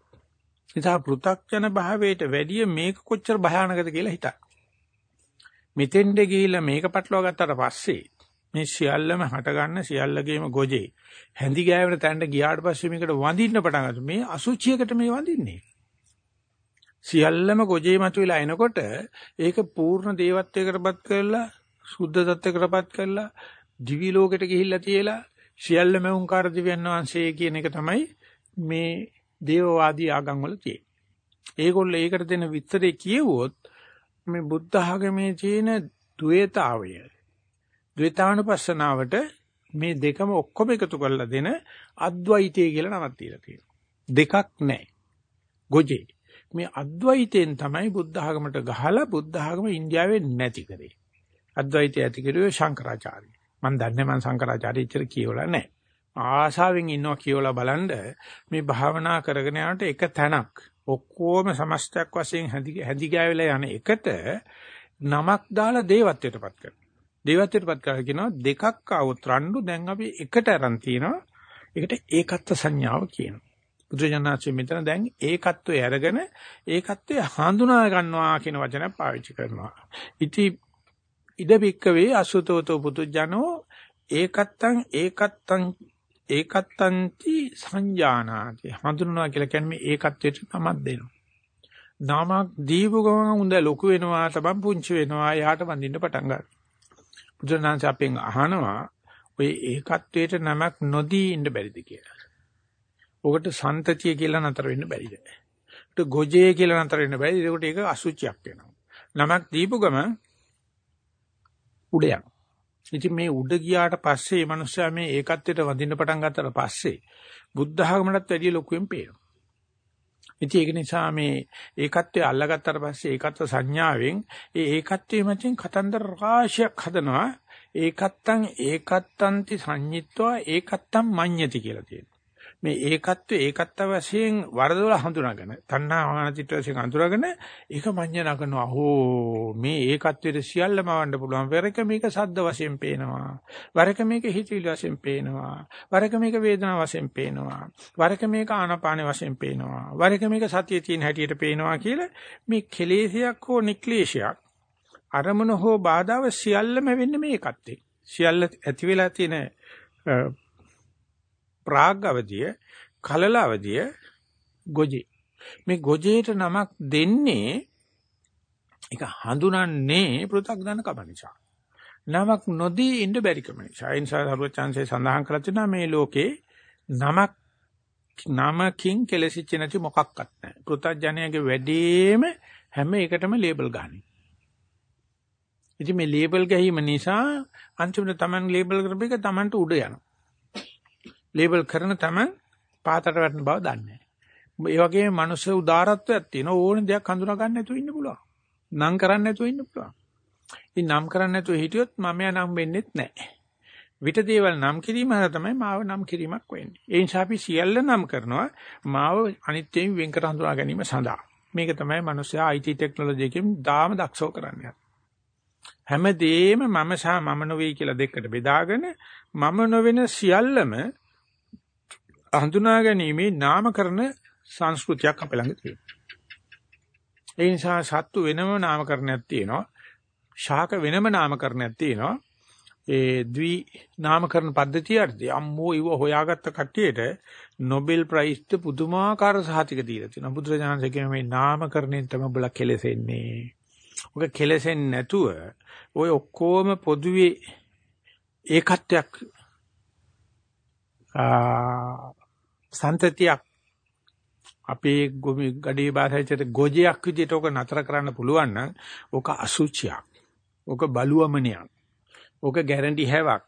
නිසා පෘථග්ජන භාවයට වැඩිය මේක කොච්චර භයානකද කියලා හිතා. මෙතෙන්ද ගිහිල්ලා මේක පටලවා ගත්තට පස්සේ මේ සියල්ලම හටගන්න සියල්ලගේම ගොජේ හැඳි ගෑවෙන තැනට ගියාට පස්සේ මේකට වඳින්න පටන් ගත්තා. මේ අසුචියකට මේ වඳින්නේ. සියල්ලම ගොජේ මතුවලා එනකොට ඒක පූර්ණ දේවත්වයකටපත් කරලා සුද්ධ තත්ත්වයකටපත් කරලා දිවි ලෝකෙට ගිහිල්ලා තියලා සියල්ලම උන්කාර දිව්‍යන් වහන්සේ කියන එක තමයි මේ දේවවාදී ආගම් වල තියෙන්නේ. ඒගොල්ලෝ ඒකට දෙන විස්තරේ කියවුවොත් මේ බුද්ධ ආගමේ තියෙන ද්වේතාවය ද්වේතානුපස්සනාවට මේ දෙකම ඔක්කොම එකතු කරලා දෙන අද්වෛතය කියලා නමක් තියලා තියෙනවා. දෙකක් නැහැ. ගොජේ. මේ අද්වෛතයෙන් තමයි බුද්ධ ආගමට ගහලා බුද්ධ ආගම ඉන්දියාවේ නැති කරේ. අද්වෛතය ඇති කරුවේ ශංකරාචාර්ය. මම දන්නේ මම ශංකරාචාර්ය ඉච්චර කියවලා නැහැ. ආසාවෙන් ඉන්නවා කියවලා බලන්න මේ භාවනා කරගෙන යනකොට එක තැනක් ඔක්කොම සමස්තයක් වශයෙන් හැදි ගෑවිලා යන එකට නමක් දාලා දේවත්වයටපත් කරනවා. දේවත්වයටපත් කරලා කියනවා දෙකක් આવුත් රණ්ඩු දැන් අපි එකට අරන් තිනවා. ඒකට ඒකත්ව සංඥාව කියනවා. බුදුජානනාංශයෙන් මෙතන දැන් ඒකත්වයේ අරගෙන ඒකත්වයේ හඳුනා ගන්නවා කියන වචනය පාවිච්චි කරනවා. ඉති ඉද බික්කවේ අසුතෝතෝ පුදුජනෝ ඒකත්තං ඒකත්තං ඒකත්තන්ති සංජානාති හඳුනනවා කියලා කියන්නේ ඒකත්වයට නමක් දෙනවා. නාමක් දීපු ගමන් උඳ ලොකු වෙනවා තමයි පුංචි වෙනවා යාට වඳින්න පටන් ගන්නවා. බුදුරජාණන් අපෙන් අහනවා ඔය ඒකත්වයට නමක් නොදී ඉන්න බැරිද කියලා. ඔකට සන්තතිය කියලා නතර වෙන්න බැරිද? ඒකට ගොජේ කියලා නතර වෙන්න බැරිද? ඒකට ඒක අසුචියක් වෙනවා. නමක් දීපු ගම උඩයක්. ඉතින් මේ උඩ ගියාට පස්සේ මේ මිනිස්සයා මේ ඒකත්වයට වඳින්න පටන් ගත්තට පස්සේ බුද්ධ ආගමටත් වැඩිය ලොකුවෙන් පේනවා. ඉතින් ඒක නිසා මේ ඒකත්වයේ අල්ලගත්තට පස්සේ ඒකත්ව සංඥාවෙන් ඒ ඒකත්වයේ මතින් කතන්දර රාශියක් හදනවා ඒකත්තං ඒකත්තන්ති සංඤිත්වා ඒකත්තම් මඤ්ඤති කියලා තියෙනවා. මේ ඒකත්ව ඒකත්ව වශයෙන් වරදොල හඳුනාගෙන තණ්හා ආනතිට වශයෙන් හඳුනාගෙන ඒක මඤ්ඤණ කරනවා හෝ මේ ඒකත්වයේ සියල්ලම වන්න පුළුවන්. වරක මේක සද්ද වශයෙන් පේනවා. වරක මේක හිතවිලි වශයෙන් පේනවා. වරක මේක වේදනා වශයෙන් පේනවා. වරක මේක ආනාපාන වශයෙන් පේනවා. වරක මේක සතියේ තියෙන හැටියට පේනවා කියලා මේ කෙලෙසයක් හෝ නික්ලේශයක් අරමුණ හෝ බාධාව සියල්ලම වෙන්නේ මේ ඒකත් සියල්ල ඇති වෙලා තියෙන ප්‍රාග් අවදිය, කලල අවදිය ගොජේ. මේ ගොජේට නමක් දෙන්නේ ඒක හඳුනන්නේ පෘථග්ජන කම නිසා. නමක් නොදී ඉන්න බැරි කම නිසා. ඒ නිසා සරුවචාන්සේ සඳහන් කරලා තිනවා මේ ලෝකේ නමක් නමකින් කෙලසිච්ච නැති මොකක්වත් නැහැ. පෘථග්ජනයාගේ වැඩේම හැම එකටම ලේබල් ගන්න. ඉතින් මේ ලේබල් ගැනීම නිසා අන්තිමට Taman ලේබල් කරපු එක Tamanට උඩ යනවා. ලේබල් කරන Taman පාතට වැටෙන බව දන්නේ නැහැ. ඒ වගේම මනුස්ස උදාරත්වයක් තියෙන ඕන දෙයක් හඳුනා ගන්න නැතුව ඉන්න පුළුවන්. නම් කරන්න නැතුව ඉන්න පුළුවන්. ඉතින් නම් කරන්න නැතුව හිටියොත් මම යා නම් වෙන්නෙත් නැහැ. විට දේවල් නම් කිරීම හර තමයි මාව නම් කිරීමක් වෙන්නේ. ඒ නිසා අපි සියල්ල නම් කරනවා මාව අනිත්‍යයෙන් වෙන් කර හඳුනා ගැනීම සඳහා. මේක තමයි මිනිස්සයා IT ටෙක්නොලොජි එකෙන් දාම දක්ෂව කරන්නේ. හැමදේම මම සහ මම නොවේ කියලා දෙකට බෙදාගෙන මම නොවන සියල්ලම හඳුනා ගැනීමේ නාමකරණ සංස්කෘතියක් අපේ ළඟ තියෙනවා. ඒ නිසා සත්තු වෙනම නාමකරණයක් තියෙනවා. ශාක වෙනම නාමකරණයක් තියෙනවා. ඒ ද්වි නාමකරණ පද්ධතියදී අම්මෝ ඉව හොයාගත්ත කට්ටියට නොබෙල් ප්‍රයිස් ද පුදුමාකාර සහතික දීලා තියෙනවා. බුදුරජාණන් කියන මේ නාමකරණයෙන් තමයි බල කෙලෙසෙන්නේ. ඔක කෙලෙසෙන්නේ නැතුව ඔය ඔක්කොම පොදුවේ ඒකත්වයක් සන්තතියක් අපේ ගඩේ භාෂාවේ ගොජයක් විදිහට ඔක නතර කරන්න පුළුවන් නම් ඔක අසුචියක්. ඔක බලුවමනියක්. ඕක ගැරන්ටි හැවක්.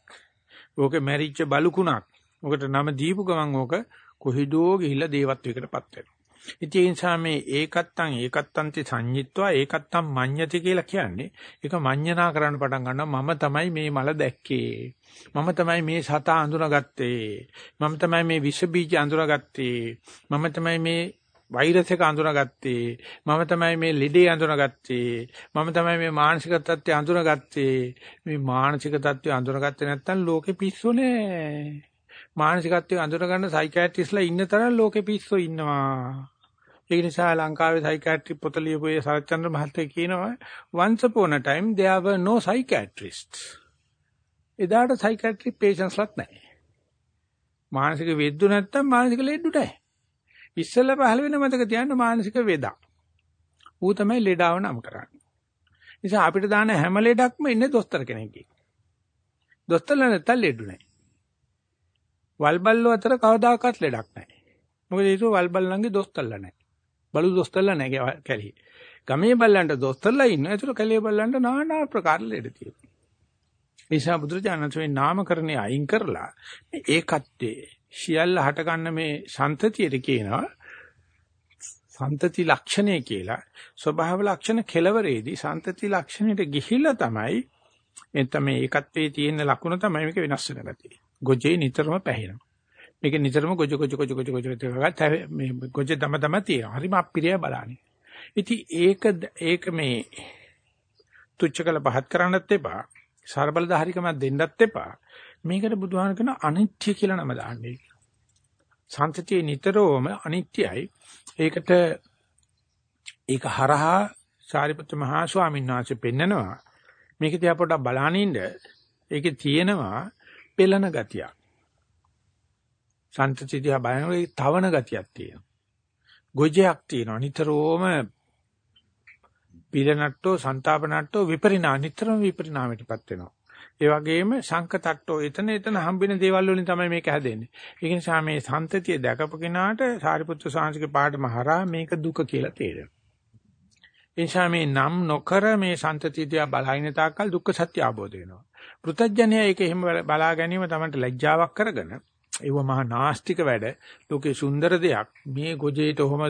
ඕක මැරිච්ච බලුකුණක්. ඕකට නම දීපු ගමන් ඕක කොහිදෝ ගිහිල්ලා දේවත්වයකටපත් වෙනවා. ඉතින් ඒ නිසා මේ ඒකත්තං ඒකත්තන්ති සංඤිත්වා ඒකත්තම් මඤ්ඤති කියලා කියන්නේ. ඒක මඤ්ඤනා කරන්න පටන් ගන්නවා. මම තමයි මේ මල දැක්කේ. මම තමයි මේ සතා අඳුනගත්තේ. මම තමයි මේ විෂ බීජ අඳුනගත්තේ. මම තමයි මේ වෛරස් එක අඳුනගත්තේ. මම තමයි මේ ලෙඩේ අඳුනගත්තේ. මම තමයි මේ මානසික තත්ත්වය අඳුනගත්තේ. මේ මානසික තත්ත්වය අඳුනගත්තේ නැත්නම් ලෝකෙ පිස්සුනේ මානසිකත්වය අඳුනගන්න සයිකියාට්‍රිස්ලා ඉන්න තරම් ලෝකෙ පිස්සු ඉන්නවා. ඒ නිසා ලංකාවේ සයිකියාට්‍රි පොත ලියපු ඒ සරච්චන්ද්‍ර මහත්තයා කියනවා once upon a time there were no psychiatrists එදාට සයිකියාට්‍රි patientsලත් නැහැ මානසික වෙද්දු නැත්තම් මානසික ලෙඩු නැහැ ඉස්සෙල්ලා පහළ වෙන මතක තියන්න මානසික වේදා. ඌ තමයි ලෙඩාව නම් කරන්නේ. නිසා අපිට දාන හැම ලෙඩක්ම ඉන්නේ දොස්තර කෙනෙක්ගේ. දොස්තරලා නැත්තම් ලෙඩු නැහැ. වල්බල්ලෝ අතර කවදාකවත් ලෙඩක් නැහැ. මොකද ඒක වල්බල්ලන්ගේ දොස්තරලා නැහැ. බලු දොස්තරලා නැහැ කැලේ. ගමේ බල්ලන්ට දොස්තරලා ඉන්නවා. ඒතර කැලේ බල්ලන්ට নানা ප්‍රකාර ලෙඩ තියෙනවා. නිසා බුදුරජාණන්සේ නාමකරණේ අයින් කරලා මේ ඒකත්වයේ සියල්ල හටගන්න මේ සන්තතියට කියනවා සන්තති ලක්ෂණය කියලා. ස්වභාව ලක්ෂණ කෙලවරේදී සන්තති ලක්ෂණයට ගිහිල්ලා තමයි එතන මේ ඒකත්වයේ තියෙන ලක්ෂණ තමයි මේක වෙනස් වෙන ගතිය. ගොජේ නිතරම පැහැෙනවා. මේක නිතරම ගොජ ගොජ ගොජ ගොජ ගොජ ගොජ මේ ගොජ තම තම තියෙනවා. හරිම අප්‍රිය බලන්නේ. ඉතින් ඒක ඒක මේ තුච්ච කළ පහත් කරන්නත් එපා. ਸਰබලධාරිකමක් දෙන්නත් එපා. මේකට බුදුහාම කියන අනිත්‍ය කියලා නම දාන්නේ. සංතතිය නිතරම අනිත්‍යයි. ඒකට ඒක හරහා සාරිපුත්‍ර මහා ස්වාමීන් වහන්සේ පෙන්නනවා. මේක තියා පොඩ්ඩක් බලනින්න ඒකේ තියෙනවා පෙළන ගතියක්. සංතතිය දිහා බලනකොට තවන ගතියක් තියෙනවා. ගොජයක් තියෙනවා. නිතරම පිරනට්ටෝ, සන්තාපනට්ටෝ විපරිණා නිතරම විපරිණාමයටපත් වෙනවා. ඒ වගේම සංකතට්ටෝ එතන එතන හම්බෙන දේවල් වලින් තමයි මේක හැදෙන්නේ. ඒ නිසා මේ සන්තතිය දැකපු කෙනාට සාරිපුත්‍ර සාංශික පාඩම හරහා මේක දුක කියලා තේරෙනවා. ඒ නිසා මේ නම් නොකර මේ සන්තතිය දිහා බලහින තාක්කල් දුක්ඛ සත්‍ය අවබෝධ වෙනවා. පෘතජ්ජනය ඒක එහෙම බලා ගැනීම තමයි ලැජ්ජාවක් කරගෙන ඒව මහා නාස්තික වැඩ ලෝකේ සුන්දර දෙයක් මේ ගොජේට ඔහම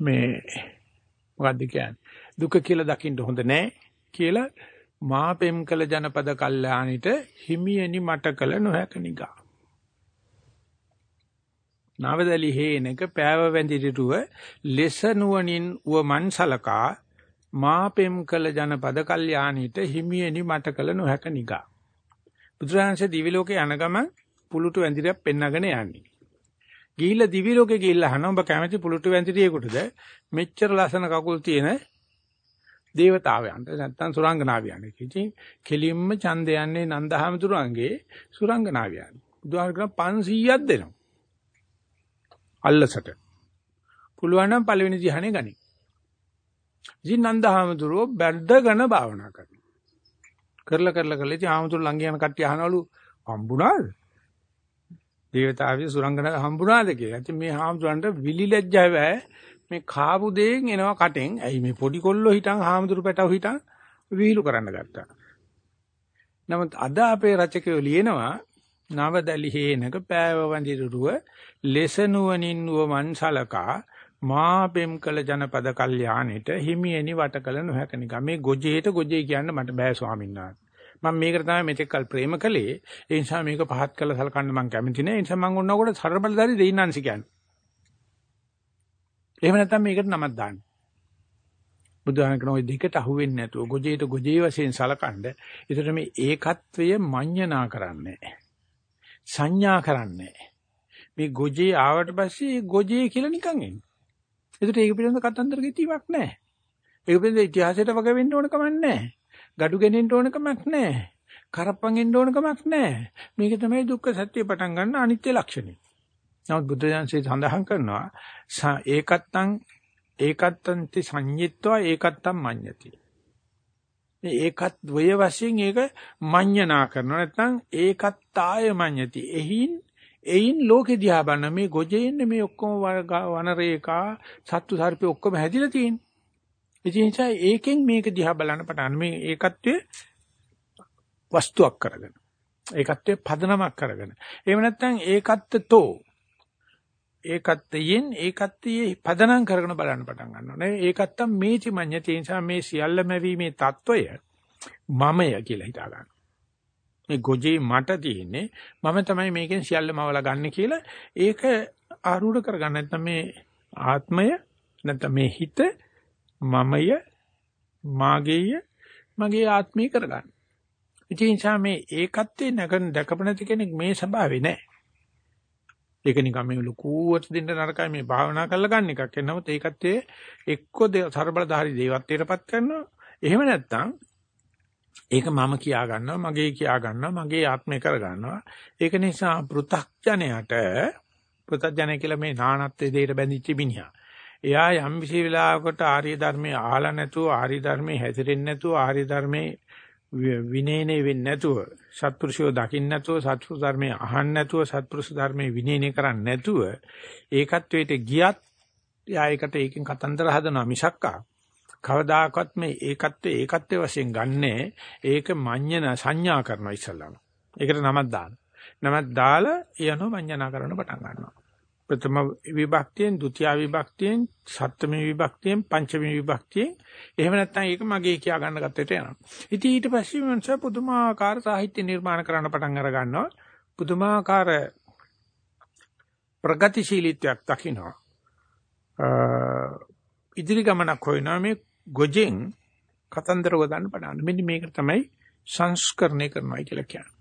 මේ මොකද්ද කියන්නේ දුක කියලා දකින්න හොඳ නැහැ කියලා මා පෙම් කළ ජනපද කල්යාණිට හිමියනි මට කළ නොහැක නිගා. නවදලි හේනක පෑව වැඳිරිරුව ලෙස නුවණින් උවමන් සලකා මා පෙම් කළ ජනපද කල්යාණිට හිමියනි මට කළ නොහැක නිගා. බුදුරජාණන්සේ දිවි ලෝකේ යන ගමන් පුලුටු වැඳිරියක් පෙන්නගෙන යන්නේ. ගිහිල්ලා දිවි ලෝකේ ගිහිල්ලා අහන ඔබ කැමති පුලුටු වැඳිරියෙකුටද මෙච්චර ලස්සන කකුල් තියෙන දේවතාවයන්ට නැත්තම් සුරංගනාවියන්ට. ඉතින් කෙලින්ම ඡන්ද යන්නේ නන්දහමතුරුන්ගේ සුරංගනාවියන්. බුදුහාම කියන 500ක් දෙනවා. අල්ලසට. පුළුවන් නම් පළවෙනි ධ්‍යානෙ ගනි. ඉතින් නන්දහමතුරුව බැද්දගෙන භාවනා කරනවා. කරලා කරලා කරලා ඉතින් ආමතුරු ළඟ යන කට්ටිය අහනවලු හම්බුණාද? දේවතාවිය සුරංගනාව හම්බුණාද කියලා. ඉතින් මේ හාමුදුරන්ට විලි ලැජ්ජාව මේ කාපු දෙයෙන් එනවා කටෙන්. ඇයි මේ පොඩි කොල්ලෝ හිටන් හාමුදුරු පැටව හිටන් විහිළු කරන්න ගත්තා. නමුත් අද අපේ රචකයෝ ලියනවා නවදලි හේනක පෑව වඳිරුව ලෙසනුවනින් වමන් සලකා මා පෙම් කළ ජනපද කල්යාණෙට හිමියනි වට කළ නොහැක නිකම් මේ ගොජේට ගොජේ කියන්න මට බෑ ස්වාමීන් වහන්සේ මම මේකට තමයි මෙතෙක් කල් ප්‍රේම කළේ. ඒ නිසා මේක පහත් කළ සලකන්න මම කැමති නෑ. ඒ නිසා මම ඔන්නකොට සරබලදාරි දෙයින්නාන්සි කියන්නේ. එහෙම නැත්නම් මේකට නමක් දාන්න. බුදුහාම කරන ওই දෙකට අහුවෙන්නේ නැතුව ගොජේට ගොජේ වශයෙන් සලකනද ඒතර මේ ඒකත්වය මඤ්ඤණා කරන්නේ සංඥා කරන්නේ මේ ගොජේ ආවට පස්සේ ගොජේ කියලා නිකන් එන්නේ. ඒතර ඒක පිළිබඳ කතන්දර ගෙතීමක් නැහැ ඒක පිළිබඳ ඉතිහාසයට වග වෙන්න ඕන කමක් නැහැ gadu ගෙනෙන්න ඕන කමක් නැහැ කරප්පන් එන්න ඕන කමක් නැහැ මේක තමයි දුක්ඛ සත්‍ය පටන් ගන්න අනිත්‍ය ලක්ෂණය නමුත් බුද්ධ ඥානසේ සඳහන් කරනවා ඒකත්තං ඒකත්තන්ති සංයිත්වා ඒකත්තම් මඤ්ඤති. මේ ඒකත් ද්වය වශයෙන් ඒක මඤ්ඤනා කරනවා නැත්නම් ඒකත්තාය මඤ්ඤති. එහින් එයින් ලෝකෙ දිහා බලන මේ ගොජේන්නේ මේ ඔක්කොම වනරේකා සත්තු සර්පේ ඔක්කොම හැදිලා තියෙන්නේ. ඒ නිසා ඒකෙන් මේක දිහා බලන්න පටන් මේ ඒකත්වයේ වස්තුවක් කරගෙන ඒකත්වයේ පදනමක් කරගෙන. එහෙම නැත්නම් ඒකත්වතෝ ඒකත්වයෙන් ඒකත්වයේ පදනම් කරගෙන බලන්න පටන් ගන්නවා. නේ ඒකත්තම් මේති මඤ්ඤති. නිසා මේ සියල්ල මැවීමේ తত্ত্বය මමය කියලා හිතා ගන්න. මේ ගොජේ මට තියෙන්නේ මම තමයි මේකෙන් සියල්ල මවලා ගන්න කියලා ඒක ආරූඪ කරගන්න. නැත්නම් මේ ආත්මය නැත්නම් මේ හිත මමය මාගේය මගේ ආත්මය කරගන්න. ඒ නිසා මේ ඒකත්වේ නැගන දැකප නැති කෙනෙක් මේ ස්වභාවේ නැහැ. ඒක නිකන් මේ ලකුවට දෙන්න නරකයි මේ භාවනා කරලා ගන්න එකක්. එනමුත් ඒකත්වේ එක්ක සර්බලධාරි දේවත්වයටපත් කරනවා. එහෙම නැත්නම් ඒක මම කියා ගන්නවා මගේ කියා ගන්නවා මගේ ආත්මය කර ගන්නවා ඒක නිසා පෘ탁ජනයට පෘ탁ජනය කියලා මේ නානත්වයේ දෙයට බැඳිච්ච මිනිහා එයා යම් විශේෂ වෙලාවකට ආර්ය ධර්මයේ අහලා නැතුව, ආර්ය ධර්මයේ හැසිරෙන්නේ නැතුව, ආර්ය ධර්මයේ විනයනේ වෙන්නේ නැතුව සත්පුරුෂයෝ දකින්න නැතුව සත්පුරුෂ ධර්මයේ අහන්න නැතුව සත්පුරුෂ ධර්මයේ විනයනේ කරන්නේ නැතුව ඒකත්වයට ගියත් යා ඒකට ඒකෙන් කතන්දර හදනවා මිසක්කා. කවදාකවත් මේ ඒකත්වයේ ඒකත්වයේ වශයෙන් ගන්නෑ ඒක මඤ්ඤණ සංඥා කරනවා ඉස්සල්ලාම. ඒකට නමක් දාන නමක් දාලා යනෝ මඤ්ඤණා කරන්න පටන් ගන්නවා. ප්‍රථම විභක්තියෙන් ဒုတိ ය විභක්තියෙන් සප්තම විභක්තියෙන් පංචම විභක්තියෙන් එහෙම නැත්නම් ඒක මගේ කියා ගන්න ගත්තට යනවා. ඉතින් ඊට පස්සේ මනස පුදුමාකාර සාහිත්‍ය නිර්මාණ කරන්න පටන් අර ගන්නවා. පුදුමාකාර ප්‍රගතිශීලීත්වයක් දකින්නවා. ඉදිරි ගමනක් හොයනවා මේ ගොජෙන් කතන්දර ගොඩන්න පටන්. මෙන්න මේක තමයි සංස්කරණය කරනවා කියලා කියන්නේ.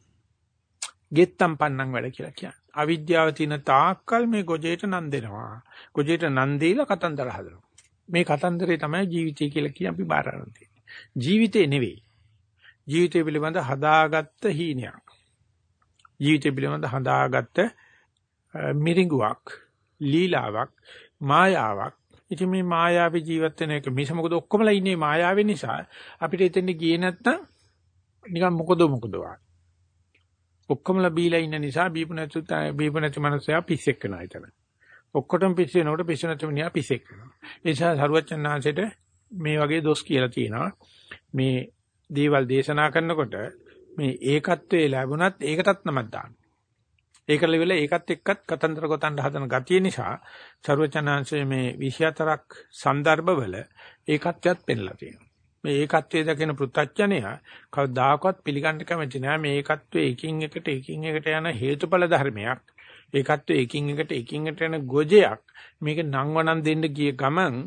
ගෙත්තම් පන්නම් වැඩ කියලා කියන්නේ. අවිද්‍යාව තියෙන තාක්කල් මේ ගොජේට නන් දෙනවා. ගොජේට නන් දීලා කතන්දර හදනවා. මේ කතන්දරේ තමයි ජීවිතය කියලා කිය අපි බාර ගන්න තියෙන්නේ. ජීවිතේ නෙවෙයි. ජීවිතය පිළිබඳ හදාගත්ත හීනයක්. ජීවිතය පිළිබඳ හදාගත්ත මිරිඟුවක්, ලීලාවක්, මායාවක්. ඉතින් මේ මායාවේ ජීවත් වෙන එක මිස මොකද ඔක්කොමලා ඉන්නේ මායාවේ නිසා අපිට එතෙන්ට ගියේ නැත්තම් නිකන් මොකද මොකද වා. ඔක්කොමලා බීලා ඉන්න නිසා බීපු නැතු බීපු නැති මනුස්සයා පිස්සෙක් වෙනවා හිතන. ඔක්කොටම පිස්සු වෙනකොට පිස්සු නැති මිනිහා පිස්සෙක් වෙනවා. ඒ නිසා සරුවචනාංශයට මේ වගේ දොස් කියලා තියෙනවා. මේ දේවල් දේශනා කරනකොට මේ ඒකත්වයේ ලැබුණත් ඒකටත් නමක් දාන්න. ඒකල වෙල ඒකත් එක්කත් කතන්දර ගොතන්න හදන ගතිය නිසා සරුවචනාංශයේ මේ 24ක් સંદર્ભවල ඒකත්වයක් පෙන්ලා තියෙනවා. මේ ඒකත්වයේ දකින පෘථජ්ජනය කවදාකවත් පිළිගන්න කැමති නෑ මේ ඒකත්වයේ එකින් එකට එකින් එකට යන හේතුඵල ධර්මයක්. ඒකත්වයේ එකින් එකට එකින් එකට යන ගොජයක්. මේක නංවනන් දෙන්න ගිය ගමන්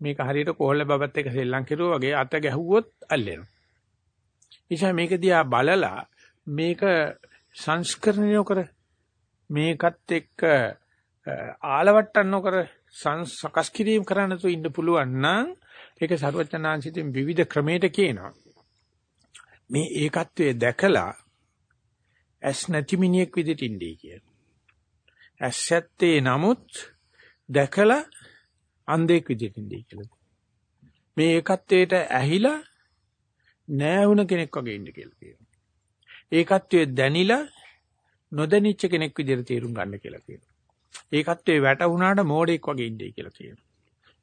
මේක හරියට කොහොල්ල බබත් එක සෙල්ලම් කෙරුවා වගේ අත ගැහුවොත් අල්ලෙනවා. නිසා මේක දිහා බලලා මේක සංස්කරණය කර මේකත් එක්ක ආලවට්ටන්න නොකර සකස් කිරීම කරන්න තු ඉන්න පුළුවන් නම් ඒක සරුවචනාංශිතින් විවිධ ක්‍රමයකට කියනවා. මේ ඒකත්වයේ දැකලා ඇස් නැති මිනිහෙක් විදිහට ඉන්නේ කියන. ඇස් ඇත්තේ නමුත් දැකලා අන්ධෙක් විදිහට ඉන්නේ කියලා. මේ ඒකත්වයට ඇහිලා නෑ වුණ කෙනෙක් වගේ ඉන්න කියලා කියනවා. ඒකත්වයේ දැනිලා නොදැනිච්ච කෙනෙක් විදිහට තේරුම් ගන්න කියලා කියනවා. ඒකත්වයේ වැටුණාට මෝඩෙක් වගේ ඉන්නේ කියලා කියනවා.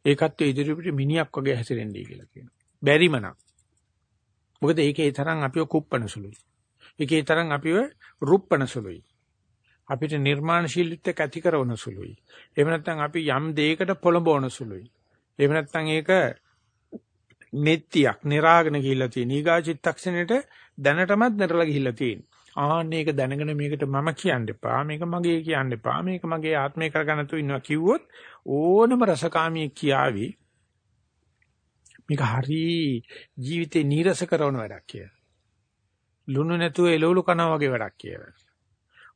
ඒකත් ඉදිරියට මිනිහක් වගේ හැසිරෙන්නයි කියලා කියනවා. බැරිම නම්. මොකද ඒකේ තරම් අපිව කුප්පන සුළුයි. ඒකේ තරම් අපිව රුප්පන සුළුයි. අපිට නිර්මාණශීලීත්වයක් ඇති කරන සුළුයි. එහෙම නැත්නම් අපි යම් දෙයකට පොළඹවන සුළුයි. එහෙම නැත්නම් ඒක නෙත්තියක් નિરાගන ගිහිල්ලා තියෙන. ඊගා චිත්තක්ෂණයට දැනටමත් නරලා ගිහිල්ලා තියෙන. ආන්න ඒක දැනගෙන මේකට මම කියන්න එපා. මේක මගේ කියන්න එපා. මේක මගේ ආත්මය කරගන්න තු ඉන්නවා කිව්වොත් ඕනම රසකාමී කියාවි. මේක හරි ජීවිතේ නීරස කරන වැඩක් කියලා. ලුණු නැතුව එළවලු කනවා වගේ වැඩක් කියලා.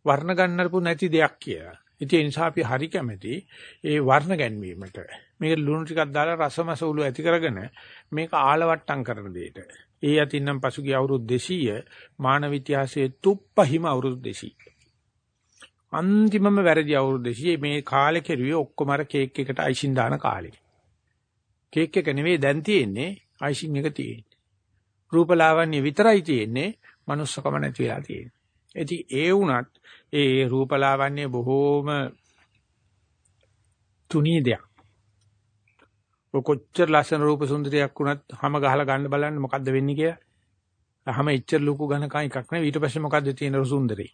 වර්ණ ගන්නපු නැති දෙයක් කියලා. ඉතින් ඒ නිසා අපි හරි කැමති ඒ වර්ණ ගැන්වීමට. මේක ලුණු ටිකක් දාලා රසමස උළු ඇති කරගෙන මේක ආලවට්ටම් කරන දෙයට. ඒ අතින්නම් පසුගිය අවුරුදු 200 මානව ඉතිහාසයේ තුප්පහිම අවුරුදු 200. අන්තිමම වැරදි අවුරුදු 200 මේ කාලේ කෙරුවේ ඔක්කොම අර කේක් එකට අයිසින් දාන කාලේ. කේක් එක නෙවෙයි දැන් තියෙන්නේ අයිසින් එක තියෙන්නේ. රූපලාවන්‍ය විතරයි තියෙන්නේ manussකම නැති වෙලා තියෙන්නේ. ඉතින් ඒ වුණත් ඒ රූපලාවන්‍ය බොහෝම තුනී දෙයක්. කොච්චර ලස්සන රූප සුන්දරියක් වුණත් හැම ගහලා ගන්න බලන්න මොකද්ද වෙන්නේ කියලා. හැම ඉච්චර ලুকু ගණකන් එකක් නෙවෙයි ඊට පස්සේ මොකද්ද තියෙන සුන්දරේ.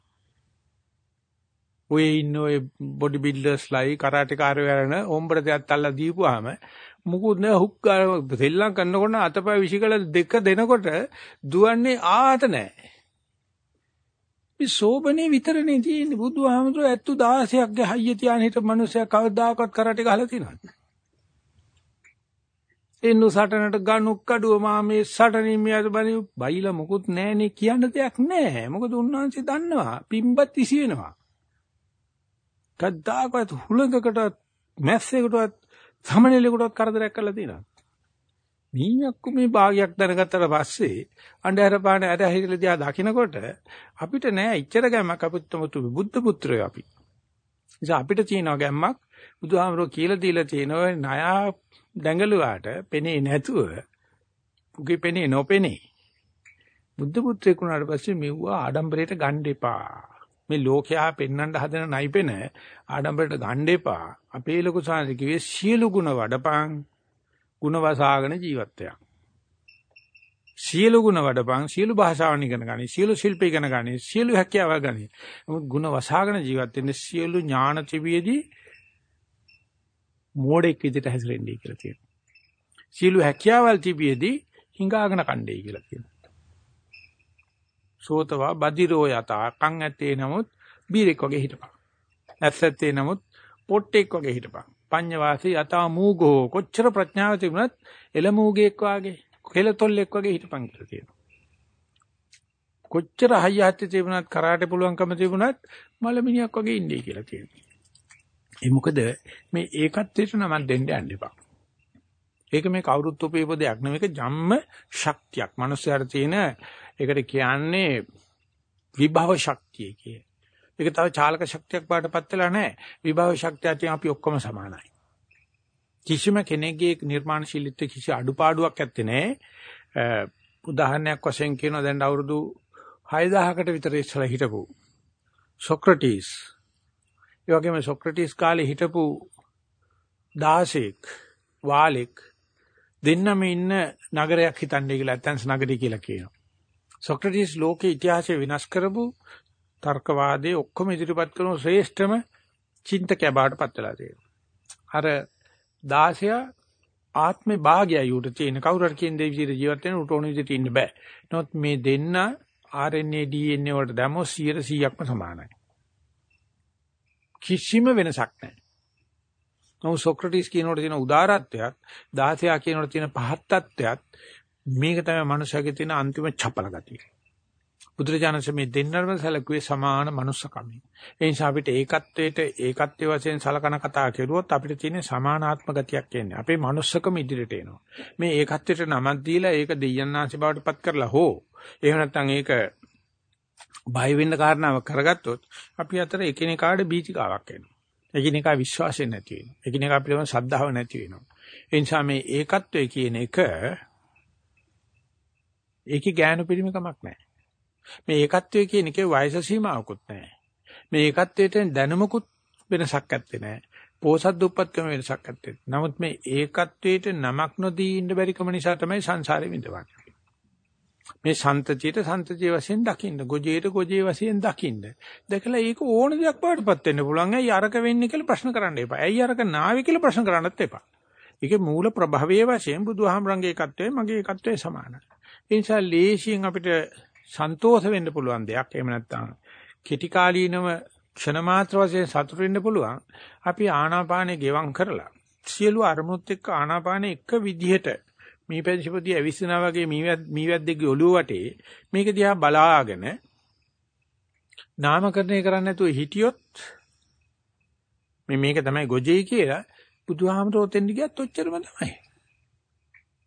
ඔය ඉන්න ඔය බොඩි බිල්ඩර්ස්ලයි කරාටි කාර්යවලන ඕම්බර දෙයක් තල්ලා දීපුවාම මුකුත් නෑ හුක් සෙල්ලම් කරනකොට අතපය විසිකල දෙක දෙනකොට දුවන්නේ ආත නෑ. මේ සෝබනේ විතරනේ තියෙන්නේ බුදුහාමුදුරුවෝ 16ක් ගේ හයිය තියාන හිට මිනිස්සයා කවදාකවත් කරාටි ගහලා තියෙනවද? එන්නු සටනට ගණු කඩුව මා මේ සටනින් මියද බලි බයිලා මොකුත් නැහනේ කියන්න දෙයක් නැහැ. මොකද උන්වහන්සේ දන්නවා පිම්බත් ඉසි වෙනවා. කද්දාකවත් හුලඟකටවත් මැස්සෙකුටවත් සමනලෙකුටවත් කරදරයක් කරලා තියෙනවා. මීයක්කු මේ භාගයක් දැනගත්තට පස්සේ අnder පාන ඇර හිතලා දිහා දකින්නකොට අපිට නෑ ඉච්චර ගැම්මක් අපිට මුතු බුද්ධ පුත්‍රයෝ අපි. නිසා අපිට තියෙනවා ගැම්මක් බුදුහාමරෝ කියලා දීලා තියෙනවා ණයා දැඟලුවාට පෙනේ නැතුව උගේ පෙනේ නොපෙනේ. බුද්ධ පුත්‍රයෙක් වුණාට පස්සේ මෙව්වා ආඩම්බරයට ගන්න එපා. මේ ලෝකයා පෙන්වන්න හදන නයිපෙන ආඩම්බරයට ගන්න එපා. අපේ ලොකු සාංශ කිව්වේ සියලු ගුණ වඩපං ගුණ වසාගෙන ජීවත් වෙයක්. සියලු ගුණ වඩපං සියලු භාෂාවන් ඉගෙන ගනි සියලු ශිල්ප ඉගෙන ගනි සියලු හැකියාවල් ගනි. නමුත් ගුණ වසාගෙන ජීවත් වෙන්න සියලු ඥාන තිබියදී මෝඩෙක් විදිහට හැසිරෙන්නයි කියලා කියනවා. සියලු හැකියාවල් තිබියදී හිඟාගෙන කණ්ඩේ කියලා කියනවා. සෝතවා බදිරෝ යතා කන් ඇත්තේ නමුත් බීරෙක් වගේ හිටපන්. ඇස් ඇත්තේ නමුත් පොට්ටෙක් වගේ හිටපන්. පඤ්ඤවාසී යතා මූගෝ කොච්චර ප්‍රඥාව තිබුණත් එළ මූගෙක් වගේ කෙලතොල්ලෙක් වගේ හිටපන් කියලා කියනවා. කොච්චර හයියත් තිබුණත් කරාට පුළුවන්කම තිබුණත් මලමිනියක් වගේ ඉන්නේ කියලා කියනවා. ඒ මොකද මේ ඒකත්වයට නමක් දෙන්න යන්න එපා. ඒක මේ කවුරුත් උපේප දෙයක් නෙවෙයි ඒක ජම්ම ශක්තියක්. මිනිස්යාට තියෙන ඒකට කියන්නේ විභව ශක්තිය කිය. ඒක තව චාලක ශක්තියක් පාටපත් වෙලා නැහැ. විභව ශක්තියට අපි ඔක්කොම සමානයි. කිසිම කෙනෙක්ගේ නිර්මාණශීලීත්වයේ කිසි අඩුපාඩුවක් ඇත්තේ නැහැ. උදාහරණයක් වශයෙන් කියනවා දැන් අවුරුදු 6000කට විතර ඉස්සලා හිටපු සොක්‍රටිස් ඒ වගේම සොක්‍රටිස් කාලේ හිටපු දාසෙක් වාලෙක් දෙන්නම ඉන්න නගරයක් හිතන්නේ කියලා ඇත්තන්ස් නගරය කියලා කියනවා. සොක්‍රටිස් ලෝකේ ඉතිහාසය විනාශ කරපු තර්කවාදයේ ඔක්කොම ඉදිරිපත් කරන ශ්‍රේෂ්ඨම චින්තකයා බවට පත් වෙලා තියෙනවා. අර 16 ආත්මේ භාගයයි උට තියෙන කවුරු හරි කියන දේ විදිහට ජීවත් වෙන උට ඕන විදිහට ඉන්න බෑ. නමුත් මේ දෙන්න RNA DNA වලට දැම්මොත් 100%ක්ම සමානයි. කිසිම වෙනසක් නැහැ. නමුත් සොක්‍රටිස් කියනකොට තියෙන උදාරත්වයක්, දාසයා කියනකොට තියෙන පහත්තත්වයක් මේක තමයි මනුෂයාගේ තියෙන අන්තිම චපල ගතිය. බුදුරජාණන් මේ දෙන්නම සැලකුවේ සමාන මනුස්සකමයි. ඒ නිසා අපිට ඒකත්වයට ඒකත්වයේ වශයෙන් සලකන කතා කරුවොත් අපිට තියෙන සමානාත්ම ගතියක් එන්නේ. අපේ මනුස්සකම ඉදිරියට එනවා. මේ ඒකත්වයට නමක් දීලා ඒක දෙයයන්ාංශ බවට පත් කරලා හෝ එහෙම නැත්නම් ඒක බය වෙන්න කාරණාවක් කරගත්තොත් අපි අතර එකිනෙකාට බීතිකාවක් එනවා. එකිනෙකා විශ්වාසය නැති වෙනවා. එකිනෙකා පිළිබඳ ශ්‍රද්ධාව නැති වෙනවා. ඒ නිසා මේ ඒකත්වය කියන එක ඒකේ ඥාන පිරිමකමක් නැහැ. මේ ඒකත්වය කියන එකේ වයස සීමාවකුත් නැහැ. මේ ඒකත්වයට දැනුමකුත් වෙනසක් ඇත්තේ නැහැ. පෝසත් දුප්පත්කම වෙනසක් නැත්තේ. නමුත් මේ ඒකත්වයට නමක් නොදී ඉන්න බැරිකම නිසා තමයි සංසාරේ විඳවන්නේ. මේ සන්තතියට සන්තතිය වශයෙන් දකින්න, ගොජේට ගොජේ වශයෙන් දකින්න. දැකලා ඒක ඕන දෙයක් වඩටපත් වෙන්න පුළුවන්. ඇයි අරක වෙන්නේ කියලා ප්‍රශ්න කරන්න එපා. ඇයි අරක නාවි කියලා ප්‍රශ්න කරන්නත් එපා. ඒකේ මූල ප්‍රභවයේ වශයෙන් බුදුහාමරංගේ එකත්වයේ මගේ එකත්වයේ සමානයි. ඒ නිසා ලේසියෙන් අපිට සන්තෝෂ වෙන්න පුළුවන් දෙයක්. එහෙම නැත්නම් කෙටි කාලීනව ක්ෂණ මාත්‍ර වශයෙන් සතුට වෙන්න පුළුවන්. අපි ආනාපානෙ ගෙවම් කරලා සියලු අරමුණුත් එක්ක ආනාපානෙ එක විදිහට මේ පැදිපොදී ඇවිස්සනා වගේ මීවැද්දෙක්ගේ ඔළුව වටේ මේක දිහා බලාගෙන නාමකරණය කරන්නේ නැතුව හිටියොත් මේ මේක තමයි ගොජේ කියලා බුදුහාමරෝ තෙන්දි ගියත් ඔච්චරම තමයි.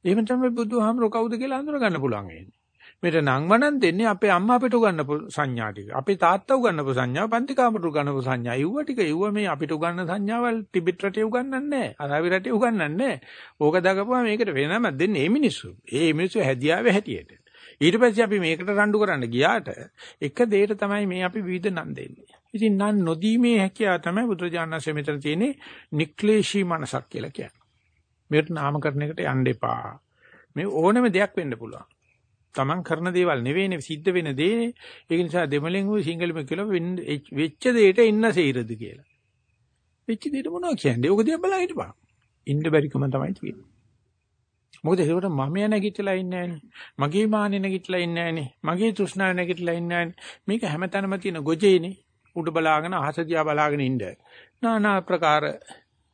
එහෙම තමයි බුදුහාමරෝ කවුද කියලා අඳුර ගන්න පුළුවන් වෙන්නේ. මෙතන නංවනන් දෙන්නේ අපේ අම්මා අපිට උගන්නපු සංඥා ටික. අපේ තාත්තා උගන්නපු සංඥා, පන්ති කාමරට උගන්නපු සංඥා. ඉව්ව ටික ඉව්ව මේ අපිට උගන්න සංඥාවල් ටිබෙට් රටේ උගන්නන්නේ නැහැ. අරාබි රටේ උගන්නන්නේ නැහැ. ඕක දකපුවා මේකට වෙනම දෙන්නේ මේ මිනිස්සු. ඒ මිනිස්සු හැදියාවේ හැටියට. ඊට පස්සේ අපි මේකට රණ්ඩු කරන්න ගියාට එක දෙයකට තමයි මේ අපි විවිධ නම් දෙන්නේ. ඉතින් නම් නොදීමේ හැකියාව තමයි බුදුරජාණන්සේ මෙතන තියෙන්නේ නික්ලේශී මනසක් කියලා කියන්නේ. මේකට නාමකරණයකට යන්න එපා. මේ ඕනම දෙයක් වෙන්න පුළුවන්. Taman කරන දේවල් නෙවෙයිනේ සිද්ධ වෙන දේනේ. ඒක නිසා දෙමළෙන් හෝ සිංහලෙන් කියලා වෙච්ච දෙයට ඉන්න සීරද කියලා. වෙච්ච දෙයට මොනවද කියන්නේ? ඕක දිහා බලලා හිටපන්. ඉන්න බැරිකම තමයි තියෙන්නේ. මොකද ඒකට මම නැගිටලා ඉන්නේ නැහනේ. මගේ මානෙ නැගිටලා ඉන්නේ නැහනේ. මගේ තෘෂ්ණාව නැගිටලා ඉන්නේ නැහනේ. මේක හැමතැනම තියෙන ගොජේනේ. උඩ බලාගෙන අහස දිහා බලාගෙන ඉන්න. নানা ප්‍රකාර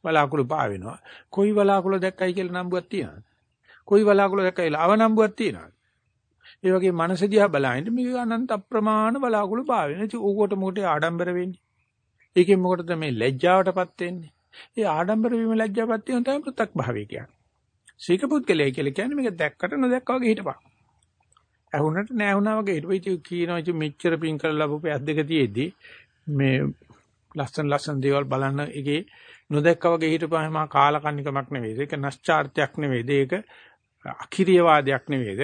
බලාකුළු පාවෙනවා. කොයි බලාකුළු දැක්කයි කියලා නම්බුවක් තියනවද? කොයි බලාකුළු දැක්කයි ලව නම්බුවක් තියනවද? ඒ වගේ මනස දිහා බලහින්න මේක අනන්ත අප්‍රමාණ බලාකුළු පාවෙන. ඉතින් ඌකට මොකටද ආඩම්බර වෙන්නේ? ඒකෙන් මොකටද මේ ලැජ්ජාවටපත් වෙන්නේ? ඒ ආඩම්බර වීම ලැජ්ජාවපත් වෙන තමයි පෘ탁 භාවය කියන්නේ. සීක පුද්ගලයා කියලා කියන්නේ මේක දැක්කට නොදැක්කා වගේ හිටපන්. ඇහුනට නැහැ වගේ හිටපෙයි කියනවා ඉතින් මෙච්චර පින් කරලා ලැබුපු ඇස් දෙක තියේදී මේ ලස්සන ලස්සන දේවල් බලන්න එකේ නොදැක්කා වගේ හිටපහම කාලකන්නිකමක් නෙවෙයි. ඒක නැස්චාර්ත්‍යක් නෙවෙයි. ඒක අකිරියවාදයක් නෙවෙයිද?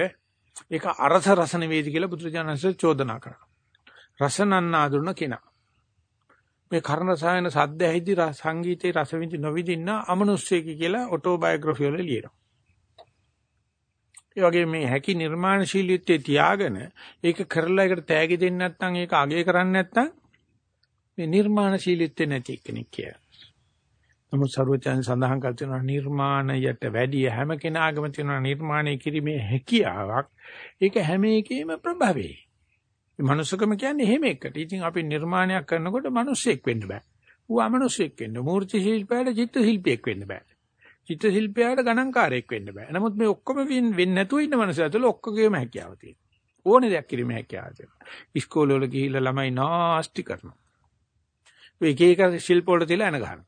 ඒක අරස රස නෙවෙයිද කියලා බුදුරජාණන්සේ චෝදනා කරනවා. රස නන්නාඳුන කෙනා. මේ කර්ණ රසායන සද්ද ඇහිදි සංගීතේ රස විඳි නොවිදින්න අමනුෂ්‍යකි කියලා ඔටෝබයෝග්‍රැෆි වල ලියනවා. ඒ වගේ මේ හැකි නිර්මාණශීලීත්වයේ තියාගෙන ඒක කරලා ඒකට තෑගි දෙන්නේ නැත්නම් ඒක අගය කරන්නේ නැත්නම් මේ නිර්මාණශීලීත්වෙ නැති කෙනෙක් කියලා. නමුත් සර්වචන් සඳහන් කර තියෙනවා නිර්මාණයට වැඩි හැම කෙනාගම තියෙනවා නිර්මාණය කිරීමේ හැකියාවක්. ඒක හැම එකේම ප්‍රභවී. මනුස්සකම කියන්නේ එහෙම එකට. ඉතින් අපි නිර්මාණයක් කරනකොට මිනිස්සෙක් වෙන්න බෑ. ඌ අමනුස්සෙක් වෙන්න. මූර්ති ශිල්පයට චිත්ත ශිල්පියෙක් වෙන්න බෑ. චිත්ත ශිල්පයට ගණන්කාරයෙක් වෙන්න බෑ. නමුත් මේ ඔක්කොම වෙන්නේ නැතුව ඉන්න මනුස්සය ඇතුළ ඔක්කොගේම හැකියාව තියෙනවා. ඕනේ දෙයක් කිරීමේ හැකියාව තියෙනවා. ඉස්කෝලේ වල ගිහිල්ලා ළමයි නාස්ති කරනවා. එක එක ශිල්ප වල තියලා එන ගන්නවා.